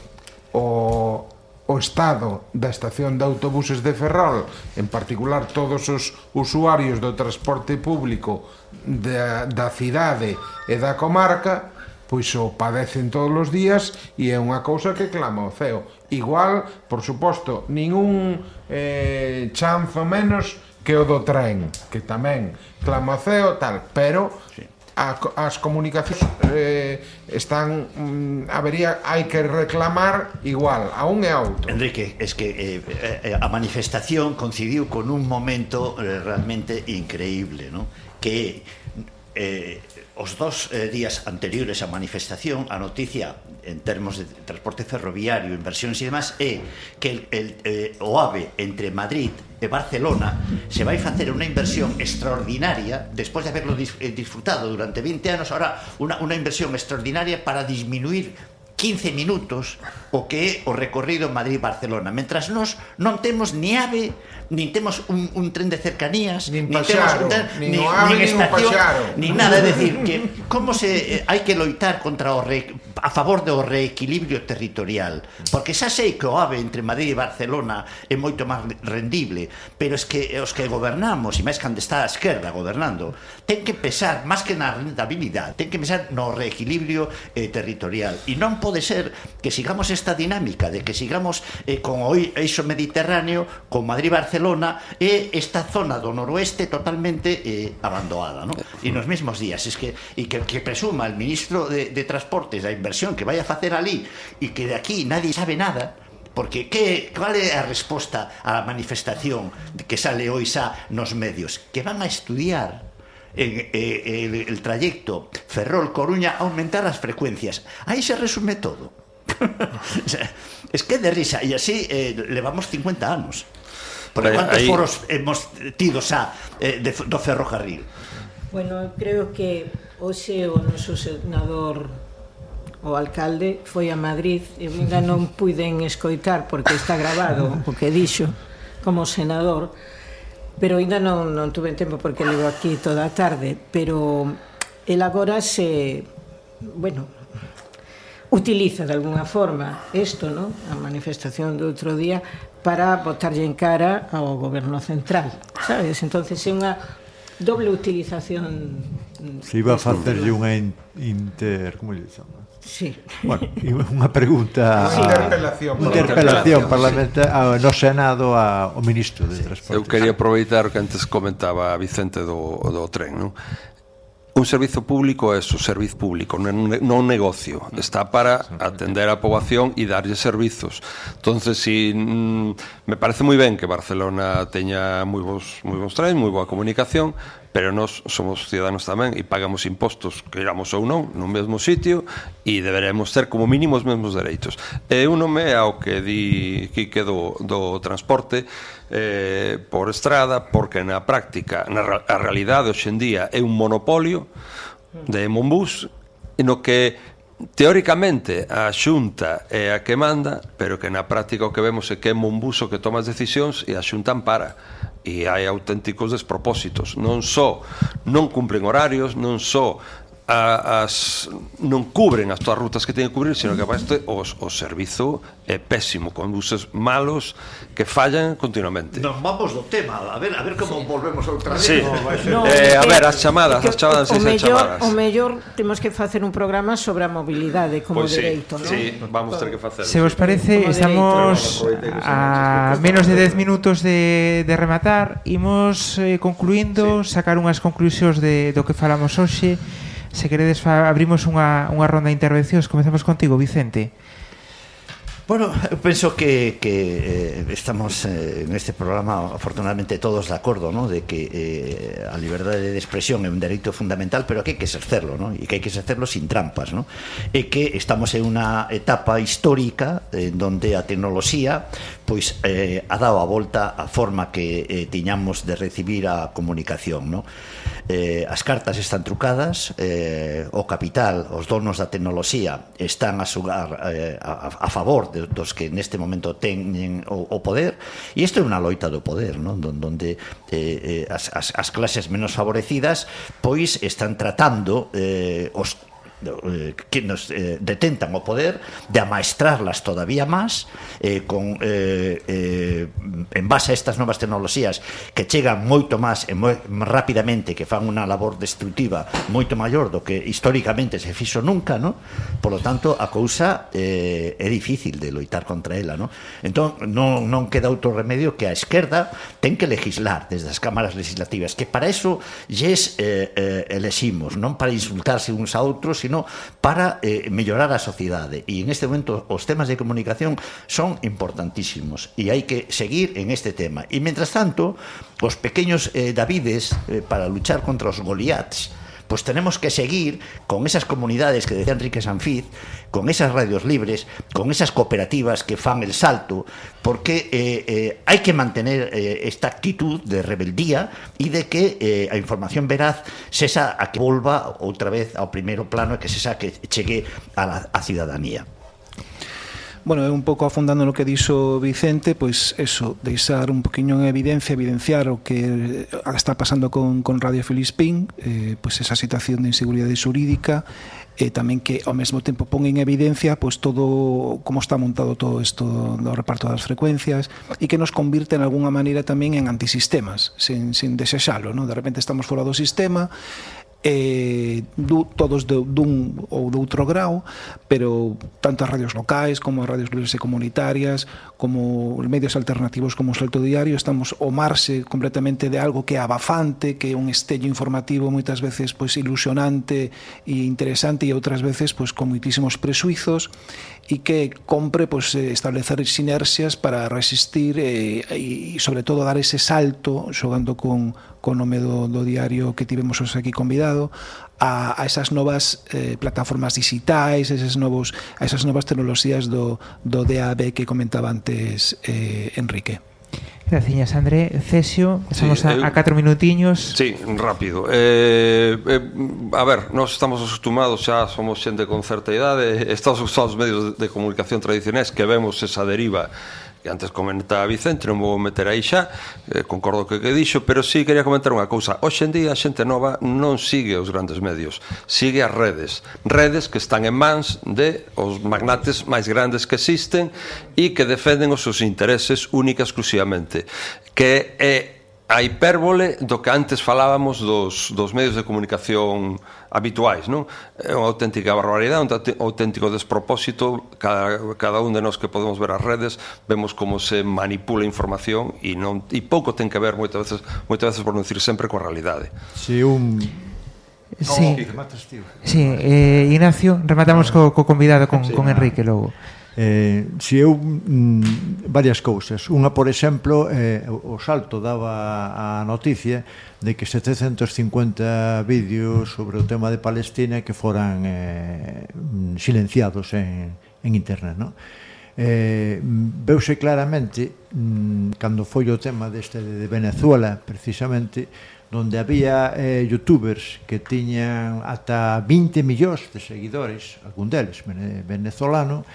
o, o estado da estación de autobuses de Ferrol, en particular todos os usuarios do transporte público da, da cidade e da comarca, pois o padecen todos os días e é unha cousa que clama o ceo. Igual, por suposto, ningún eh, chanzo menos que o do tren, que tamén clama o ceo tal, pero sí a, as comunicacións eh, están mm, habería hai que reclamar igual a un e a outro. Enrique, es que eh, eh, eh a manifestación coincidiu con un momento eh, realmente increíble, ¿no? Que eh, Os dos eh, días anteriores á manifestación, a noticia en termos de transporte ferroviario, inversións e demás é que el, el, eh, o AVE entre Madrid e Barcelona se vai facer unha inversión extraordinaria despois de haberlo eh, disfrutado durante 20 anos, ahora unha, unha inversión extraordinaria para disminuir 15 minutos o que é o recorrido Madrid-Barcelona. Mentras nós non temos ni ave, nin temos un, un tren de cercanías, nin, nin temos un tren, nin, nin, ave, nin estación, nin, nin nada. É dicir, que como se eh, hai que loitar contra o re, a favor do reequilibrio territorial, porque xa sei que o AVE entre Madrid e Barcelona é moito máis rendible, pero es que os que gobernamos, e máis cando está a esquerda gobernando, ten que pesar máis que na rentabilidade, ten que pesar no reequilibrio eh, territorial, e non pode ser que sigamos esta dinámica de que sigamos eh, con o eixo mediterráneo, con Madrid-Barcelona e esta zona do noroeste totalmente eh, abandonada, ¿no? E nos mesmos días, es que e que, que presuma el ministro de, de Transportes da inversión inversión que vai a facer ali e que de aquí nadie sabe nada, Porque que, cal é a resposta á manifestación que sale hoy xa nos medios? Que van a estudiar en, eh, en, en el trayecto Ferrol-Coruña a aumentar as frecuencias. Aí se resume todo. es que de risa. E así eh, levamos 50 anos. Porque cuántos ahí... foros hemos tido xa eh, de, do ferrocarril? Bueno, creo que hoxe o noso senador o alcalde foi a Madrid e ainda non puiden escoitar porque está grabado o que dixo como senador pero ainda non, non tuve tempo porque levo aquí toda a tarde pero el agora se bueno utiliza de alguna forma isto, ¿no? a manifestación do outro día para botarlle en cara ao goberno central, sabes? Entonces é unha doble utilización. Se iba a facerlle unha inter, como lle chama? Sí. Bueno, unha pregunta sí. Ah, interpelación, interpelación parlamenta sí. no Senado ao ministro de sí. Transportes. Eu quería aproveitar o que antes comentaba Vicente do, do tren, non? Un servizo público é o servizo público, non un negocio. Está para atender a poboación e darlle servizos. Entonces, si mm, me parece moi ben que Barcelona teña moi bons moi bons trens, moi boa comunicación, pero nós somos ciudadanos tamén e pagamos impostos, queiramos ou non, no mesmo sitio e deberemos ter como mínimo os mesmos dereitos. E un nome ao que di Quique do, do transporte eh, por estrada, porque na práctica, na a realidade hoxendía é un monopolio de Monbús no que teóricamente a Xunta é a que manda, pero que na práctica o que vemos é que é o que toma as decisións e a Xunta ampara. E hai auténticos despropósitos. Non só non cumplen horarios non só a, as non cubren as túas rutas que teñen que cubrir, sino que aparte os, o servizo é pésimo, con buses malos que fallan continuamente. Nos vamos do tema, a ver, a ver como sí. volvemos outra vez. Sí. No, no, eh, a ver, as chamadas, que, as chamadas, o, o mellor, chamadas. O mellor temos que facer un programa sobre a mobilidade como pues sí, dereito, non? Sí, vamos ter que facer. Se vos parece, como estamos dereito. a menos de 10 minutos de, de rematar, imos eh, concluindo, sí. sacar unhas conclusións de, do que falamos hoxe, se queredes abrimos unha, unha ronda de intervencións comezamos contigo Vicente Bueno, eu penso que, que eh, estamos eh, en este programa afortunadamente todos de acordo ¿no? de que eh, a liberdade de expresión é un dereito fundamental pero que hai que exercerlo ¿no? e que hai que exercerlo sin trampas ¿no? e que estamos en unha etapa histórica eh, en eh, donde a tecnoloxía pois eh, ha dado a volta a forma que eh, tiñamos de recibir a comunicación ¿no? eh, as cartas están trucadas, eh, o capital, os donos da tecnoloxía están a sugar eh, a, a favor de, dos que neste momento teñen o, o poder, e isto é unha loita do poder, non? Donde eh, eh, as, as, as clases menos favorecidas pois están tratando eh, os eh, que nos eh, detentan o poder de amaestrarlas todavía máis eh, con eh, eh, en base a estas novas tecnoloxías que chegan moito máis e moi rapidamente que fan unha labor destructiva moito maior do que históricamente se fixo nunca, no? Por lo tanto, a cousa eh, é difícil de loitar contra ela, no? Entón, non, non queda outro remedio que a esquerda ten que legislar desde as cámaras legislativas, que para eso lles eh, eh, eleximos, non para insultarse uns a outros, sino sino para eh, mellorar a sociedade. E en este momento os temas de comunicación son importantísimos e hai que seguir en este tema. E mentras tanto, os pequeños eh, Davides eh, para luchar contra os Goliaths pues tenemos que seguir con esas comunidades que decía Enrique Sanfiz, con esas radios libres, con esas cooperativas que fan el salto, porque eh, eh, hay que mantener eh, esta actitud de rebeldía e de que eh, a información veraz cesa a que volva outra vez ao primeiro plano e que se que chegue a, la, a ciudadanía. Bueno, é un pouco afundando no que dixo Vicente, pois eso, deixar un poquinho en evidencia, evidenciar o que está pasando con, con Radio Felispín, eh, pois esa situación de inseguridade xurídica, e tamén que ao mesmo tempo pon en evidencia pois todo como está montado todo isto do reparto das frecuencias e que nos convirte en algunha maneira tamén en antisistemas, sen, sen desexalo, no? de repente estamos fora do sistema, eh, du, todos de, dun ou de outro grau, pero tanto as radios locais como as radios libres e comunitarias, como os medios alternativos como o Salto Diario, estamos o marxe completamente de algo que é abafante, que é un estello informativo moitas veces pois ilusionante e interesante e outras veces pois con moitísimos presuizos e que compre pues, eh, establecer sinerxias para resistir eh, e, e sobre todo dar ese salto xogando con, con nome do, do diario que tivemos hoxe aquí convidado a, a esas novas eh, plataformas digitais, eses novos, a esas novas tecnoloxías do, do DAB que comentaba antes eh, Enrique. Graciñas, André. Cesio, estamos sí, a, eh, a catro minutiños. Sí, rápido. Eh, eh, a ver, nós estamos acostumados, xa somos xente con certa idade, estamos aos medios de, de comunicación tradicionais que vemos esa deriva que antes comentaba Vicente, non vou meter aí xa, eh, concordo que que dixo, pero sí quería comentar unha cousa. Hoxe en día a xente nova non sigue os grandes medios, sigue as redes. Redes que están en mans de os magnates máis grandes que existen e que defenden os seus intereses única exclusivamente, que é a hipérbole do que antes falábamos dos, dos medios de comunicación habituais, non? É unha auténtica barbaridade, un auténtico despropósito, cada, cada un de nós que podemos ver as redes, vemos como se manipula a información e non e pouco ten que ver moitas veces, moitas veces por non dicir sempre coa realidade. Si un Sí. Oh, sí, eh, Ignacio, rematamos co, co convidado con, sí, con Enrique logo. Eh, si eu mm, varias cousas. Unha, por exemplo, eh, o Salto daba a noticia de que 750 vídeos sobre o tema de Palestina que foran eh, silenciados en, en internet, non? eh, veuse claramente mm, cando foi o tema deste de Venezuela precisamente donde había eh, youtubers que tiñan ata 20 millóns de seguidores algún deles venezolano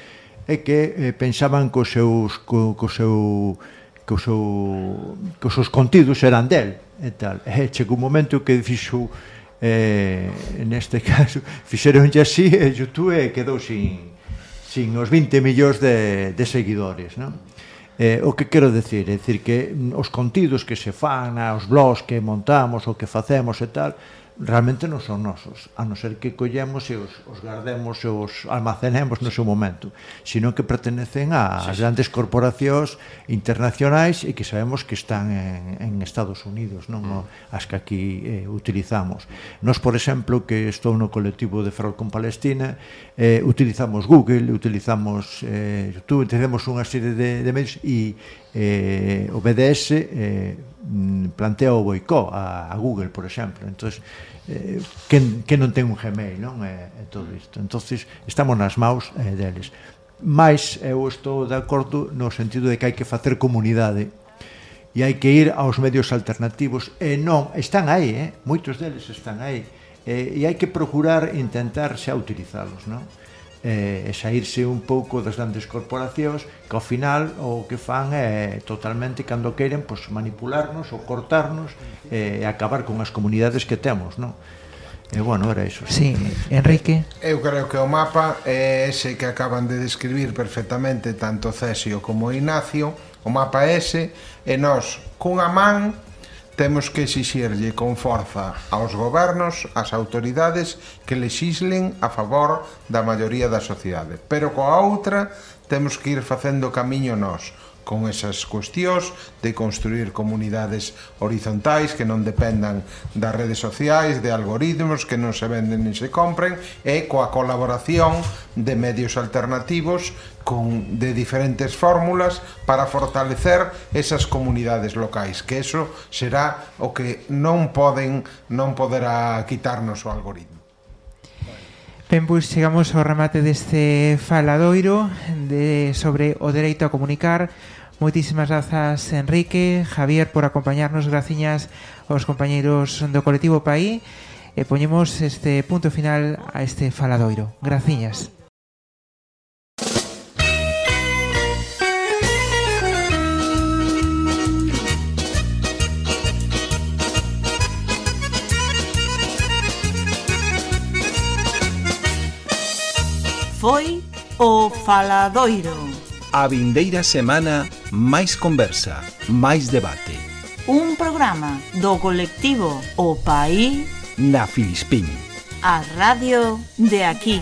é que eh, pensaban que os seus co, co seu que o seu, que os seus contidos eran del e tal. E chegou un momento que fixo eh, neste caso fixeronlle así e YouTube quedou sin, sin os 20 millóns de, de seguidores, non? Eh, o que quero decir, é dicir que os contidos que se fan, os blogs que montamos, o que facemos e tal, realmente non son nosos, a non ser que collemos e os, os guardemos e os almacenemos no seu momento, sino que pertenecen a sí, sí. grandes corporacións internacionais e que sabemos que están en, en Estados Unidos, non mm. as que aquí eh, utilizamos. Nos, por exemplo, que estou no colectivo de Ferrol con Palestina, eh, utilizamos Google, utilizamos eh, YouTube, tenemos unha serie de, de medios e, eh, o BDS eh, plantea o boicó a, a Google, por exemplo. Entonces, eh, que, que non ten un Gmail, non? E, eh, e todo isto. Entonces, estamos nas maus eh, deles. Mais eu estou de acordo no sentido de que hai que facer comunidade e hai que ir aos medios alternativos e non, están aí, eh? moitos deles están aí eh, e hai que procurar intentar xa utilizalos, non? eh, e saírse un pouco das grandes corporacións que ao final o que fan é totalmente cando queren pois, manipularnos ou cortarnos eh, e acabar con as comunidades que temos non? E bueno, era iso. Sí. sí, Enrique. Eu creo que o mapa é ese que acaban de describir perfectamente tanto Cesio como Ignacio. O mapa é ese e nós cunha man temos que exixirlle con forza aos gobernos, ás autoridades que lexislen a favor da maioría da sociedade. Pero coa outra temos que ir facendo camiño nós, con esas cuestións de construir comunidades horizontais que non dependan das redes sociais, de algoritmos que non se venden nin se compren e coa colaboración de medios alternativos con de diferentes fórmulas para fortalecer esas comunidades locais, que eso será o que non poden non poderá quitarnos o algoritmo. Ben, pois chegamos ao remate deste faladoiro de sobre o dereito a comunicar Moitísimas grazas, Enrique, Javier, por acompañarnos. Graciñas aos compañeiros do colectivo Paí. E poñemos este punto final a este faladoiro. Graciñas. Foi o faladoiro. A vindeira semana máis conversa, máis debate. Un programa do colectivo O País na Filispín. A radio de aquí.